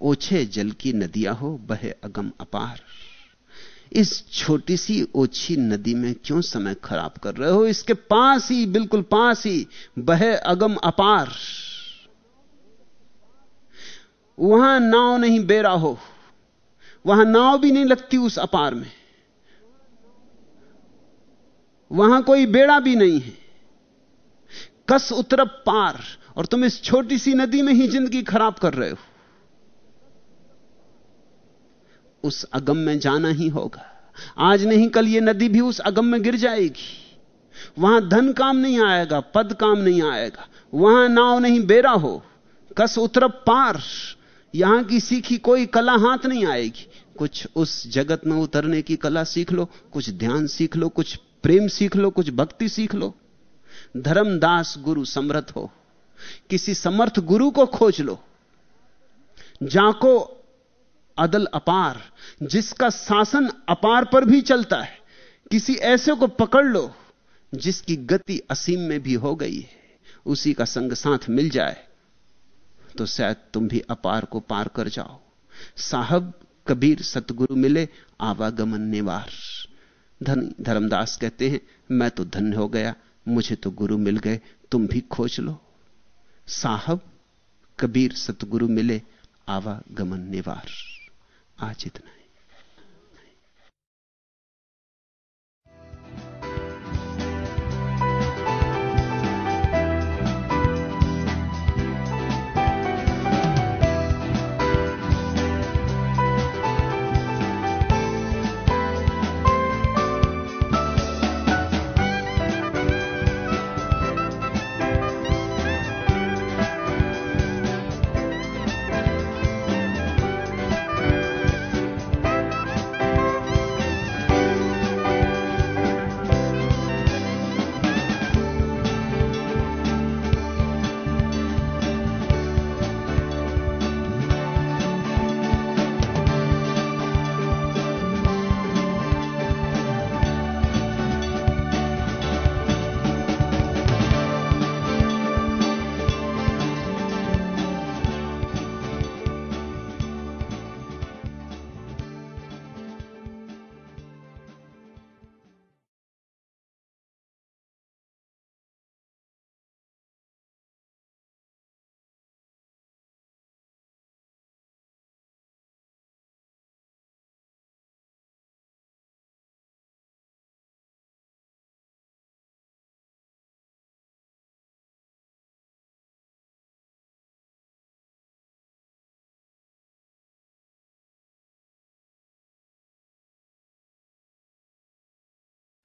ओछे जल की नदियाँ हो, बहे अगम अपार। इस छोटी सी ओछी नदी में क्यों समय खराब कर रहे हो? इसके पास ही, बिल्कुल पास ही, बहे अगम अपार। वहाँ नाव नहीं बेरा हो, वहाँ नाव भी नहीं लगती उस अपार में। वहाँ कोई बेड़ा भी नहीं है। कस उतरब पार, और तुम इस छोटी सी नदी में ही ज़िंदगी खराब कर रहे हो। उस अगम में जाना ही होगा। आज नहीं, कल ये नदी भी उस अगम में गिर जाएगी। वहाँ धन काम नहीं आएगा, पद काम नहीं आएगा। वहाँ नाव नहीं बेरा हो। कस उतरब पार, यहाँ की सीखी कोई कला हाथ नहीं आएगी। कुछ उस जगत में उतरने की कला सीख लो, कुछ ध्यान सीख लो, कुछ प्रेम सीख लो, कुछ भक्ति सीख लो। धर्मदास गुरु समर्थ हो। किसी समर्थ गुरु को खोज लो। जाको अदल अपार, जिसका शासन अपार पर भी चलता है। किसी ऐसे को पकड़ लो, जिसकी गति असीम में भी हो गई है। उसी का संग साथ मिल जाए तो शायद तुम भी अपार को पार कर जाओ। साहब, कबीर, सतगुरु मिले, आवागमन निवार। धन, धर्मदास कहते हैं, मैं तो धन्य हो गया, मुझे तो गुरु मिल गए, तुम भी खोज लो। साहब, कबीर सतगुरु मिले, आवागमन निवार। आज इतना